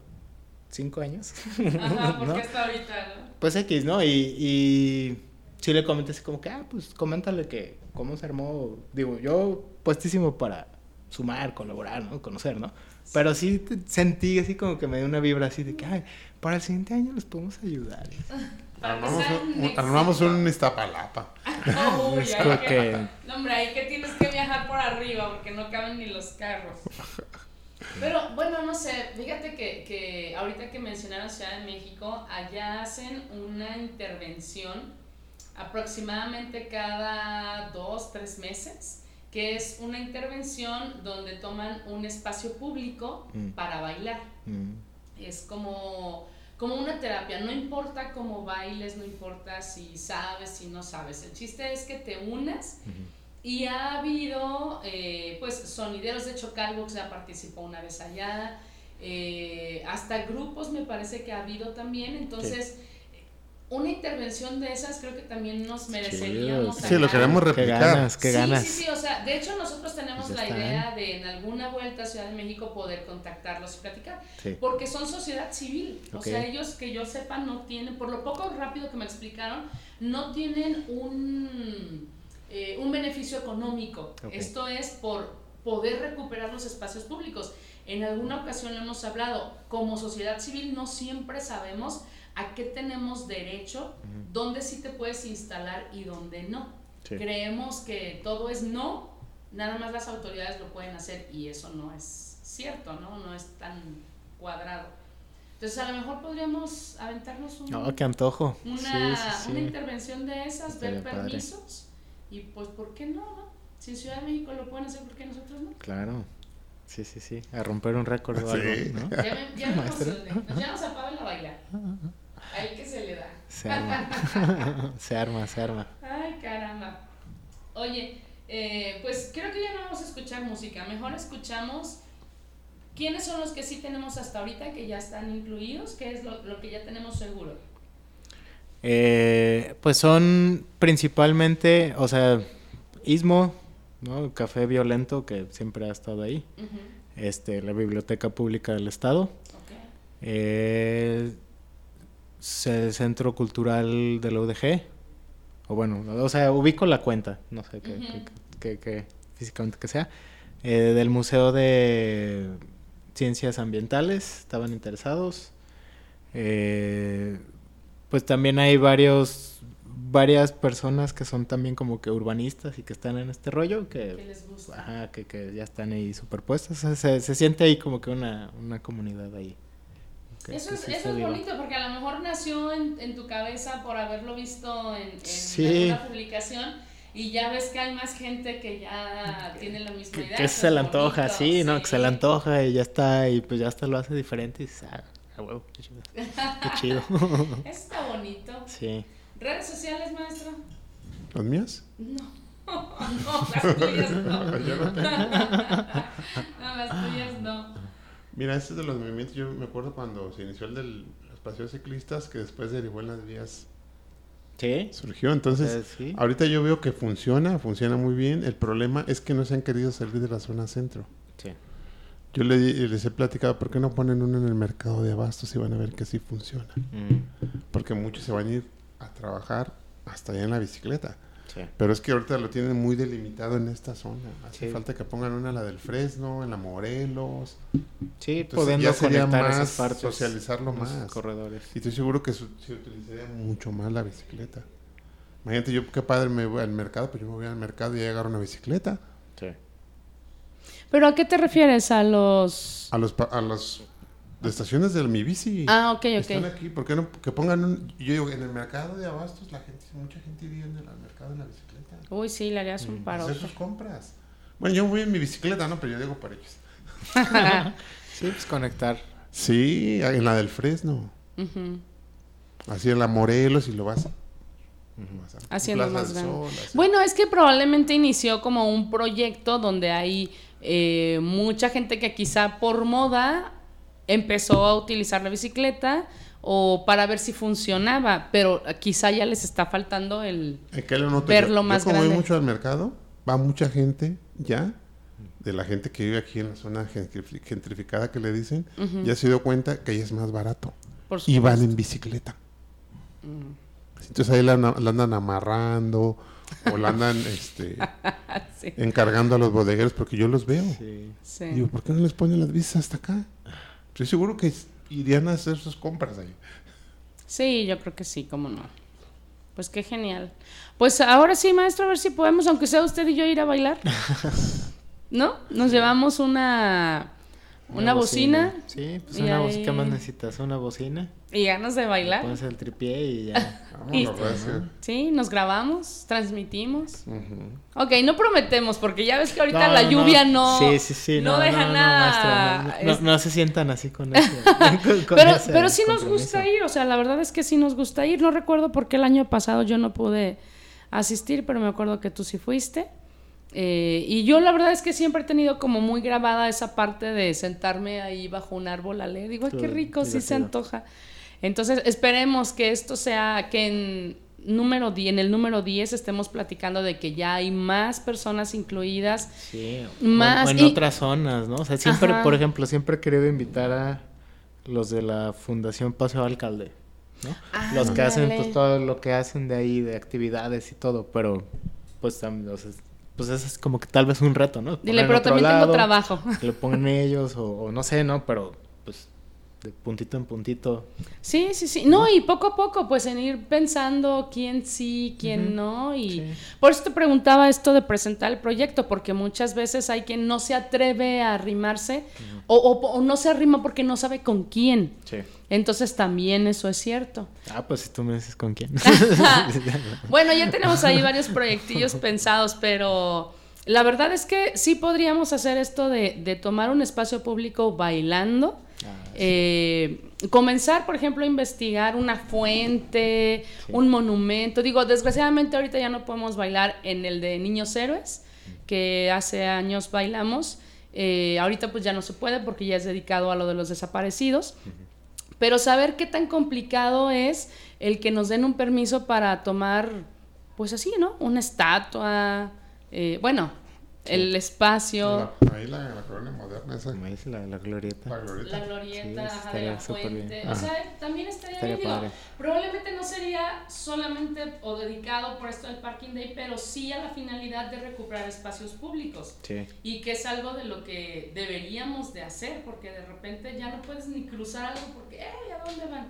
C: cinco años.
A: Ajá, porque
C: ¿no?
A: hasta ahorita, ¿no?
C: Pues X, ¿no? Y, y sí le comenté así como que, ah, pues coméntale que cómo se armó, digo, yo puestísimo para sumar, colaborar, ¿no? Conocer, ¿no? Pero sí te- sentí así como que me dio una vibra así de que, ay, para el siguiente año les podemos ayudar.
B: Armamos un,
A: un
B: armamos Iztapalapa.
A: Uy,
C: Es que-
A: No, hombre, ahí que tienes que viajar por arriba porque no caben ni los carros. Pero bueno, no sé, fíjate que, que ahorita que mencionaron Ciudad de México, allá hacen una intervención aproximadamente cada dos, tres meses, que es una intervención donde toman un espacio público
C: Mm.
A: para bailar.
C: Mm,
A: es como, como una terapia, no importa cómo bailes, no importa si sabes, si no sabes, el chiste es que te unas
C: ujú.
A: y ha habido eh, pues sonideros, de hecho Calvox ya participó una vez allá, eh, hasta grupos me parece que ha habido también, entonces una intervención de esas creo que también nos mereceríamos.
B: Sí, lo queremos
C: Qué
B: replicar.
C: ganas, qué
A: sí,
C: ganas.
A: Sí, sí, o sea, de hecho nosotros tenemos
C: Pues
A: la idea de en alguna vuelta a Ciudad de México poder contactarlos y platicar,
C: Sí.
A: porque son sociedad civil, o sea, ellos que yo sepa no tienen, por lo poco rápido que me explicaron, no tienen un, eh, un beneficio económico. Esto es por poder recuperar los espacios públicos. En alguna ocasión lo hemos hablado, como sociedad civil no siempre sabemos a qué tenemos derecho,
C: Ujú.
A: dónde sí te puedes instalar y dónde no.
C: Sí.
A: Creemos que todo es no, nada más las autoridades lo pueden hacer y eso no es cierto, ¿no? No es tan cuadrado. Entonces a lo mejor podríamos aventarnos un-
C: Oh, qué antojo.
A: una,
C: sí, sí, sí.
A: una intervención de esas, ver
C: Estaría padre.
A: permisos y pues ¿por qué no? no? Si en Ciudad de México lo pueden hacer, ¿por qué nosotros no?
C: Claro. Sí, sí, sí. A romper un récord o algo,
B: Sí.
C: ¿no?
A: Ya me, ya me
C: Maestro.
A: emocioné. Nos llevamos a Pablo a bailar. Ahí que se le da.
C: Se arma. se arma, se arma.
A: Ay, caramba. Oye, eh, pues creo que ya no vamos a escuchar música. Mejor escuchamos quiénes son los que sí tenemos hasta ahorita que ya están incluidos, qué es lo, lo que ya tenemos seguro.
C: Eh, pues son principalmente, o sea, Ismo, ¿no? Café Violento, que siempre ha estado ahí. Este, la Biblioteca Pública del Estado.
A: ok.
C: Eh, el Centro Cultural de la UDG. O bueno, o sea, ubico la cuenta, no sé qué, qué- qué- qué físicamente que sea. Eh, del Museo de Ciencias Ambientales, estaban interesados. Eh, pues también hay varios varias personas que son también como que urbanistas y que están en este rollo
A: ¿Qué
C: que
A: les gusta?
C: ajá, que, que ya están ahí superpuestas O sea, se, se siente ahí como que una, una comunidad ahí que-
A: Eso
C: que
A: es,
C: sí
A: eso
C: se
A: es bonito porque a lo mejor nació en, en tu cabeza por haberlo visto en, en
C: Sí.
A: alguna publicación y ya ves que hay más gente que ya tiene la misma
C: que,
A: idea.
C: que se
A: es
C: le antoja, sí, ¿no? Que se le antoja y ya está, y pues ya hasta lo hace diferente y dices, ah, a huevo, qué chido. Qué chido.
A: Eso está bonito.
C: sí.
A: ¿Redes sociales, maestro?
B: ¿Los míos?
A: No. no, las tuyas no.
B: Yo no tengo.
A: No, las tuyas no.
B: Mira, este es de los movimientos. Yo me acuerdo cuando se inició el de los paseos ciclistas, que después derivó en las vías.
C: Sí.
B: Surgió. Entonces,
C: Eh, sí.
B: ahorita yo veo que funciona, funciona muy bien. El problema es que no se han querido salir de la zona centro.
C: Sí.
B: Yo le, les he platicado, ¿por qué no ponen uno en el mercado de abastos y van a ver que sí funciona?
C: Mm,
B: Porque muchos se van a ir a trabajar hasta allá en la bicicleta.
C: Sí.
B: Pero es que ahorita lo tienen muy delimitado en esta zona. Hace
C: Sí.
B: falta que pongan una la del Fresno, en la Morelos.
C: Sí,
B: sería
C: conectar
B: más
C: esas partes.
B: socializarlo más.
C: corredores.
B: Y estoy seguro que su- se utilizaría mucho más la bicicleta. Imagínate, yo qué padre me voy al mercado, pues yo me voy al mercado y agarro una bicicleta.
C: Sí.
E: ¿Pero a qué te refieres? ¿A los...?
B: A los, pa- a los de estaciones de mi bici.
A: Ah, ok,
B: Están
A: ok.
B: aquí, ¿por qué no? Que pongan un... Yo digo, en el mercado de abastos, la gente, mucha gente iría en el mercado de la bicicleta.
A: Uy, sí, le harías un
B: Hacer
A: paro.
B: sus compras. Bueno, yo voy en mi bicicleta, ¿no? Pero yo digo para ellos.
C: Sí, pues conectar.
B: Sí, en la del Fresno. Así en la Morelos y lo vas...
A: Haciendo
B: Plaza
A: más grande.
B: Sol.
A: Bueno, es que probablemente inició como un proyecto donde hay eh, mucha gente que quizá por moda empezó a utilizar la bicicleta o para ver si funcionaba, pero quizá ya les está faltando el...
B: Es que lo noto
A: verlo
B: yo.
A: más
B: yo como
A: grande.
B: voy mucho al mercado, va mucha gente ya, de la gente que vive aquí en la zona gentrifi- gentrificada que le dicen, ya se dio cuenta que ahí es más barato.
A: Por
B: Y van en bicicleta. Entonces ahí la, la andan amarrando o la andan este,
A: Sí,
B: encargando a los bodegueros porque yo los veo.
C: Sí.
A: sí.
B: Digo, ¿por qué no les ponen las bicis hasta acá? Estoy seguro que irían a hacer sus compras ahí.
A: Sí, yo creo que sí, cómo no. Pues qué genial. Pues ahora sí, maestro, a ver si podemos, aunque sea usted y yo, ir a bailar. ¿No? Nos llevamos una, una, bocina,
C: Sí, pues
A: Y
C: una
A: ahí-
C: bocina. ¿Qué más necesitas? Una bocina.
A: y ganas de bailar.
C: Pones el tripié y ya.
B: Recio.
A: Sí, nos grabamos, transmitimos.
B: Ujú.
A: Ok, no prometemos, porque ya ves que ahorita
C: No,
A: la lluvia no,
C: Sí, sí, sí.
A: no, deja nada.
C: maestro, no, no,
A: Es-
C: no se sientan así con eso. con- con
A: pero,
C: ese
A: pero sí nos gusta ir, o sea, la verdad es que sí nos gusta ir. No recuerdo por qué el año pasado yo no pude asistir, pero me acuerdo que tú sí fuiste. Eh, y yo la verdad es que siempre he tenido como muy grabada esa parte de sentarme ahí bajo un árbol a leer. Digo, ay, qué rico, sí se antoja. Entonces, esperemos que esto sea, que en, número 10, en el número 10 estemos platicando de que ya hay más personas incluidas.
C: Sí, o-
A: Más
C: o en
A: y-
C: otras zonas, ¿no? O sea, siempre,
A: Ajá.
C: por ejemplo, siempre he querido invitar a los de la Fundación Paseo Alcalde, ¿no? los que hacen pues todo lo que hacen de ahí, de actividades y todo, pero pues también, o sea, pues eso es como que tal vez un reto, ¿no?
A: Dile, pero también tengo trabajo.
C: Que lo pongan ellos o, o no sé, ¿no? Pero de puntito en puntito.
A: Sí, sí, sí. No, y poco a poco, pues en ir pensando quién sí, quién no. Y
C: Sí.
A: por eso te preguntaba esto de presentar el proyecto, porque muchas veces hay quien no se atreve a arrimarse o, o- o no se arrima porque no sabe con quién.
C: Sí.
A: Entonces también eso es cierto.
C: Ah, pues si tú me dices con quién.
A: Bueno, ya tenemos ahí varios proyectillos pensados, pero la verdad es que sí podríamos hacer esto de, de tomar un espacio público bailando. Eh, comenzar, por ejemplo, a investigar una fuente, un monumento. Digo, desgraciadamente ahorita ya no podemos bailar en el de Niños Héroes, que hace años bailamos. Eh, ahorita pues ya no se puede porque ya es dedicado a lo de los desaparecidos. Pero saber qué tan complicado es el que nos den un permiso para tomar, pues así, ¿no? Una estatua, eh, bueno, el espacio,
B: La- ahí la, la colonia moderna esa.
C: Como dice la, la glorieta.
B: La glorieta.
A: la glorieta
C: Sí,
A: ajá, de la
C: súper
A: fuente.
C: bien.
A: O
C: Ajá.
A: sea, también estaría,
C: Estaría
A: bien. digo,
C: padre.
A: probablemente no sería solamente o dedicado por esto del Parking Day, pero sí a la finalidad de recuperar espacios públicos.
C: Sí.
A: Y que es algo de lo que deberíamos de hacer, porque de repente ya no puedes ni cruzar algo porque, ¡eh! ¿A dónde van?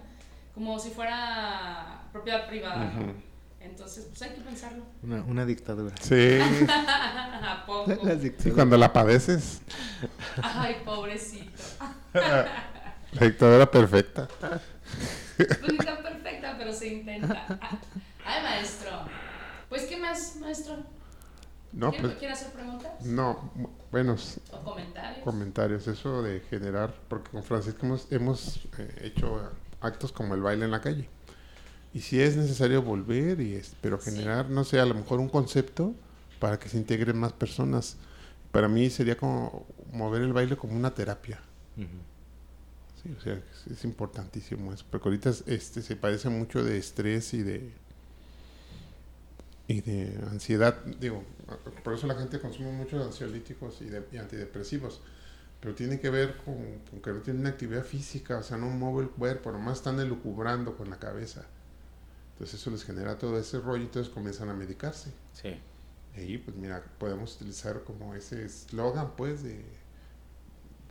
A: Como si fuera propiedad privada, ¿no? Entonces, pues hay que pensarlo.
C: Una, una dictadura.
B: Sí,
A: ¿A poco?
C: Las
B: sí,
C: dictaduras.
B: cuando la padeces,
A: Ay, pobrecito.
B: la dictadura perfecta.
A: Pues ni tan perfecta, pero se intenta. Ay, maestro. Pues, ¿qué más, maestro?
B: No,
A: ¿Quiere,
B: pues,
A: quiere hacer preguntas?
B: no, bueno,
A: ¿O comentarios?
B: comentarios, eso de generar, porque con Francisco hemos, hemos eh, hecho actos como el baile en la calle. Y si es necesario volver, y es, pero
A: Sí.
B: generar, no sé, a lo mejor un concepto para que se integren más personas. Para mí sería como mover el baile como una terapia. Sí, o sea, es, es importantísimo eso, porque ahorita es- este, se padece mucho de estrés y de y de ansiedad. Digo, por eso la gente consume muchos ansiolíticos y, de- y antidepresivos, pero tiene que ver con, con que no tienen una actividad física, o sea, no mueve el cuerpo, nomás están elucubrando con la cabeza. Entonces eso les genera todo ese rollo y entonces comienzan a medicarse.
C: Sí.
B: Y ahí, pues mira, podemos utilizar como ese eslogan, pues, de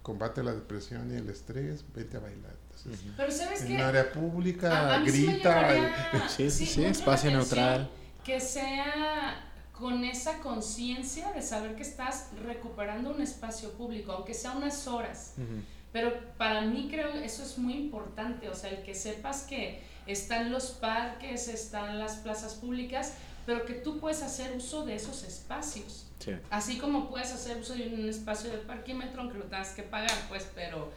B: combate la depresión y el estrés, vete a bailar. Entonces,
A: Pero ¿sabes
B: en
A: qué?
B: un área pública,
A: a sí
B: grita.
C: Sí, sí, sí,
A: la
C: espacio neutral.
A: Que sea con esa conciencia de saber que estás recuperando un espacio público, aunque sea unas horas. Pero para mí creo que eso es muy importante, o sea, el que sepas que están los parques, están las plazas públicas, pero que tú puedes hacer uso de esos espacios.
C: Sí.
A: Así como puedes hacer uso de un espacio de parquímetro, aunque lo tengas que pagar, pues, pero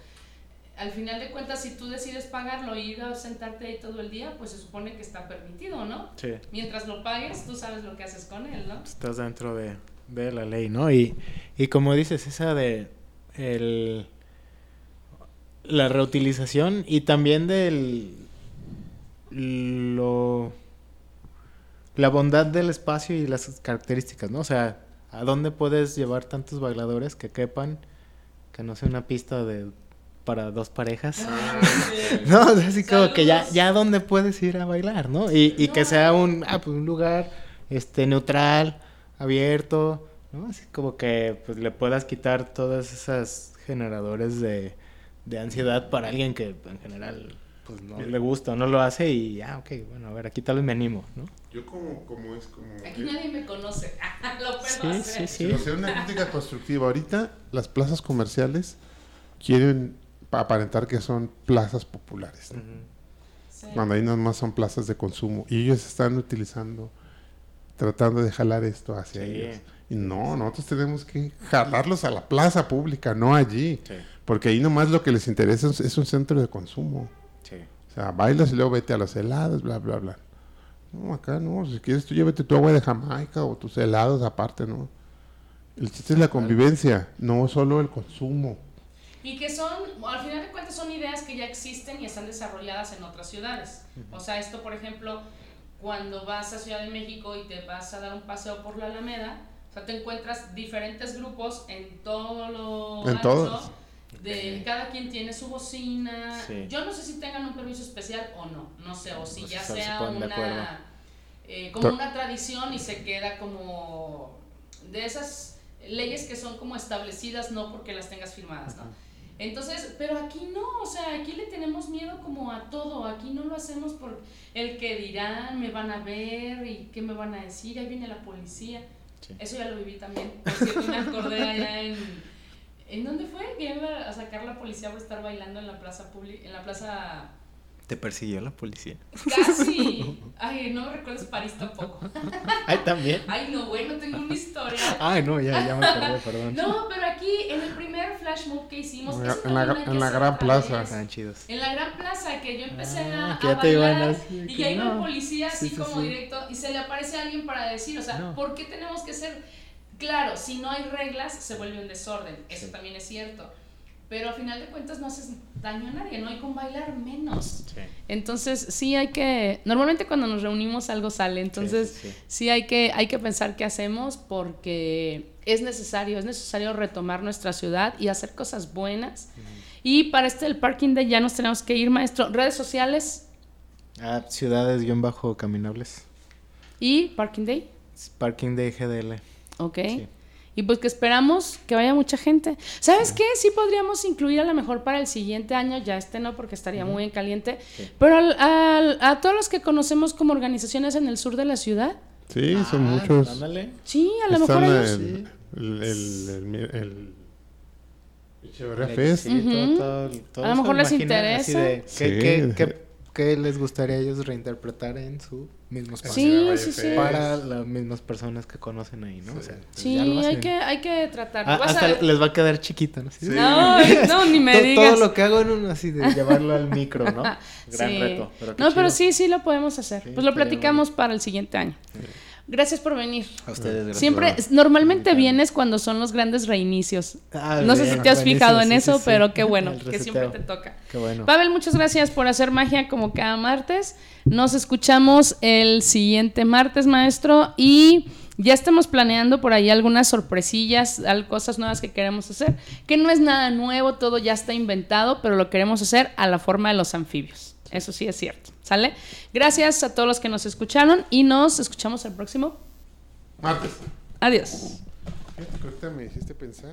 A: al final de cuentas, si tú decides pagarlo y ir a sentarte ahí todo el día, pues se supone que está permitido, ¿no?
C: Sí.
A: Mientras lo pagues, tú sabes lo que haces con él, ¿no?
C: Estás dentro de, de la ley, ¿no? Y, y como dices, esa de el, la reutilización y también del lo la bondad del espacio y las características, ¿no? O sea, ¿a dónde puedes llevar tantos bailadores que quepan que no sea una pista de para dos parejas? No, o sea, así como que ya, ya dónde puedes ir a bailar, ¿no? Y, y que sea un, ah, pues un lugar este neutral, abierto, ¿no? Así como que pues le puedas quitar todas esas generadores de, de ansiedad para alguien que en general pues no le gusta, no lo hace y ya, ok, bueno, a ver, aquí tal vez me animo, ¿no?
B: Yo como, como es como...
A: Aquí nadie me conoce. lo puedo
C: Sí,
A: hacer.
C: sí,
B: hacer una crítica constructiva. Ahorita las plazas comerciales quieren pa- aparentar que son plazas populares. ¿no?
A: Sí.
B: Cuando ahí nomás son plazas de consumo. Y ellos están utilizando, tratando de jalar esto hacia
C: Sí.
B: ellos. Y no, nosotros tenemos que jalarlos a la plaza pública, no allí.
C: Sí,
B: Porque ahí nomás lo que les interesa es, es un centro de consumo. O sea, bailas y luego vete a los helados, bla, bla, bla. No, acá no. Si quieres tú llévate tu agua de Jamaica o tus helados aparte, ¿no? El chiste es la convivencia, no solo el consumo.
A: Y que son, al final de cuentas, son ideas que ya existen y están desarrolladas en otras ciudades. O sea, esto, por ejemplo, cuando vas a Ciudad de México y te vas a dar un paseo por la Alameda, o sea, te encuentras diferentes grupos en todo lo
B: En
A: ancho,
B: todos.
A: De, cada quien tiene su bocina.
C: Sí.
A: Yo no sé si tengan un permiso especial o no, no sé, o si
C: Pues
A: ya sea una, eh, como una tradición y se queda como de esas leyes que son como establecidas, no porque las tengas firmadas, ¿no? Entonces, pero aquí no, o sea, aquí le tenemos miedo como a todo, aquí no lo hacemos por el que dirán, me van a ver y qué me van a decir, ahí viene la policía.
C: Sí.
A: Eso ya lo viví también, por cierto, me acordé allá en... ¿En dónde fue? Que iba a sacar la policía por estar bailando en la plaza pública, en la plaza...
C: ¿Te persiguió la policía?
A: Casi. Ay, no me recuerdas París tampoco.
C: Ay, también.
A: Ay, no, güey, no tengo una historia.
C: Ay, no, ya, ya me acordé, perdón.
A: No, pero aquí en el primer flash mob que hicimos,
B: En la- en la en la gran plaza.
A: vez.
C: Están chidos.
A: En la gran plaza que yo empecé
C: Ah,
A: a,
C: que
A: a
C: ya te iban
A: bailar
C: así,
A: y
C: que
A: ya iba el
C: no.
A: policía así
C: Sí, sí,
A: como
C: sí.
A: directo y se le aparece alguien para decir, o sea,
C: No.
A: ¿por qué tenemos que ser? Claro, si no hay reglas se vuelve un desorden, eso también es cierto. Pero al final de cuentas no haces daño a nadie, no hay con bailar menos.
C: Sí.
A: Entonces sí hay que, normalmente cuando nos reunimos algo sale, entonces
C: sí, sí.
A: sí hay que, hay que pensar qué hacemos porque es necesario, es necesario retomar nuestra ciudad y hacer cosas buenas. Y para este el parking day ya nos tenemos que ir, maestro. Redes sociales
C: Ah, ciudades-caminables.
A: y parking day,
C: Parking de GDL.
A: Ok.
C: Sí.
A: Y pues que esperamos que vaya mucha gente. ¿Sabes qué? Sí podríamos incluir a lo mejor para el siguiente año, ya este no porque estaría muy en caliente,
C: Sí.
A: pero al- al- a todos los que conocemos como organizaciones en el sur de la ciudad,
B: Sí, son
C: Ah,
B: muchos.
C: Ándale.
A: sí, a lo
B: Están
A: mejor ellos...
B: el, el, el, el, el- Echeverría Fest.
C: sí, todo- todo- todo
A: A lo mejor les interesa.
C: de, ¿qué,
B: Sí.
C: qué- qué- qué les gustaría a ellos reinterpretar en su mismo espacio?
A: Sí, sí, sí.
C: Para las mismas personas que conocen ahí, ¿no? O sea, pues
A: Sí, hay que, hay que tratarlo.
C: Ah,
A: Vas a
C: hasta
A: ver-
C: les va a quedar chiquito, ¿no? Sí.
A: No, no, ni me digas.
C: Todo lo que hago en uno así de llevarlo al micro, ¿no? Gran
A: Sí.
C: reto. Pero
A: no, pero sí, sí lo podemos hacer.
C: Sí,
A: pues lo platicamos para el siguiente año. Gracias por venir.
C: A ustedes, gracias.
A: Siempre, normalmente vienes cuando son los grandes reinicios.
C: Ah,
A: no sé si te has fijado en
C: sí,
A: eso,
C: sí,
A: pero qué bueno, que siempre te toca.
C: Qué bueno.
A: Pavel, muchas gracias por hacer magia como cada martes. Nos escuchamos el siguiente martes, maestro, y ya estamos planeando por ahí algunas sorpresillas, cosas nuevas que queremos hacer, que no es nada nuevo, todo ya está inventado, pero lo queremos hacer a la forma de los anfibios. Eso sí es cierto, ¿sale? Gracias a todos los que nos escucharon y nos escuchamos el próximo.
B: Martes.
A: Adiós.
B: Ahorita me hiciste pensar.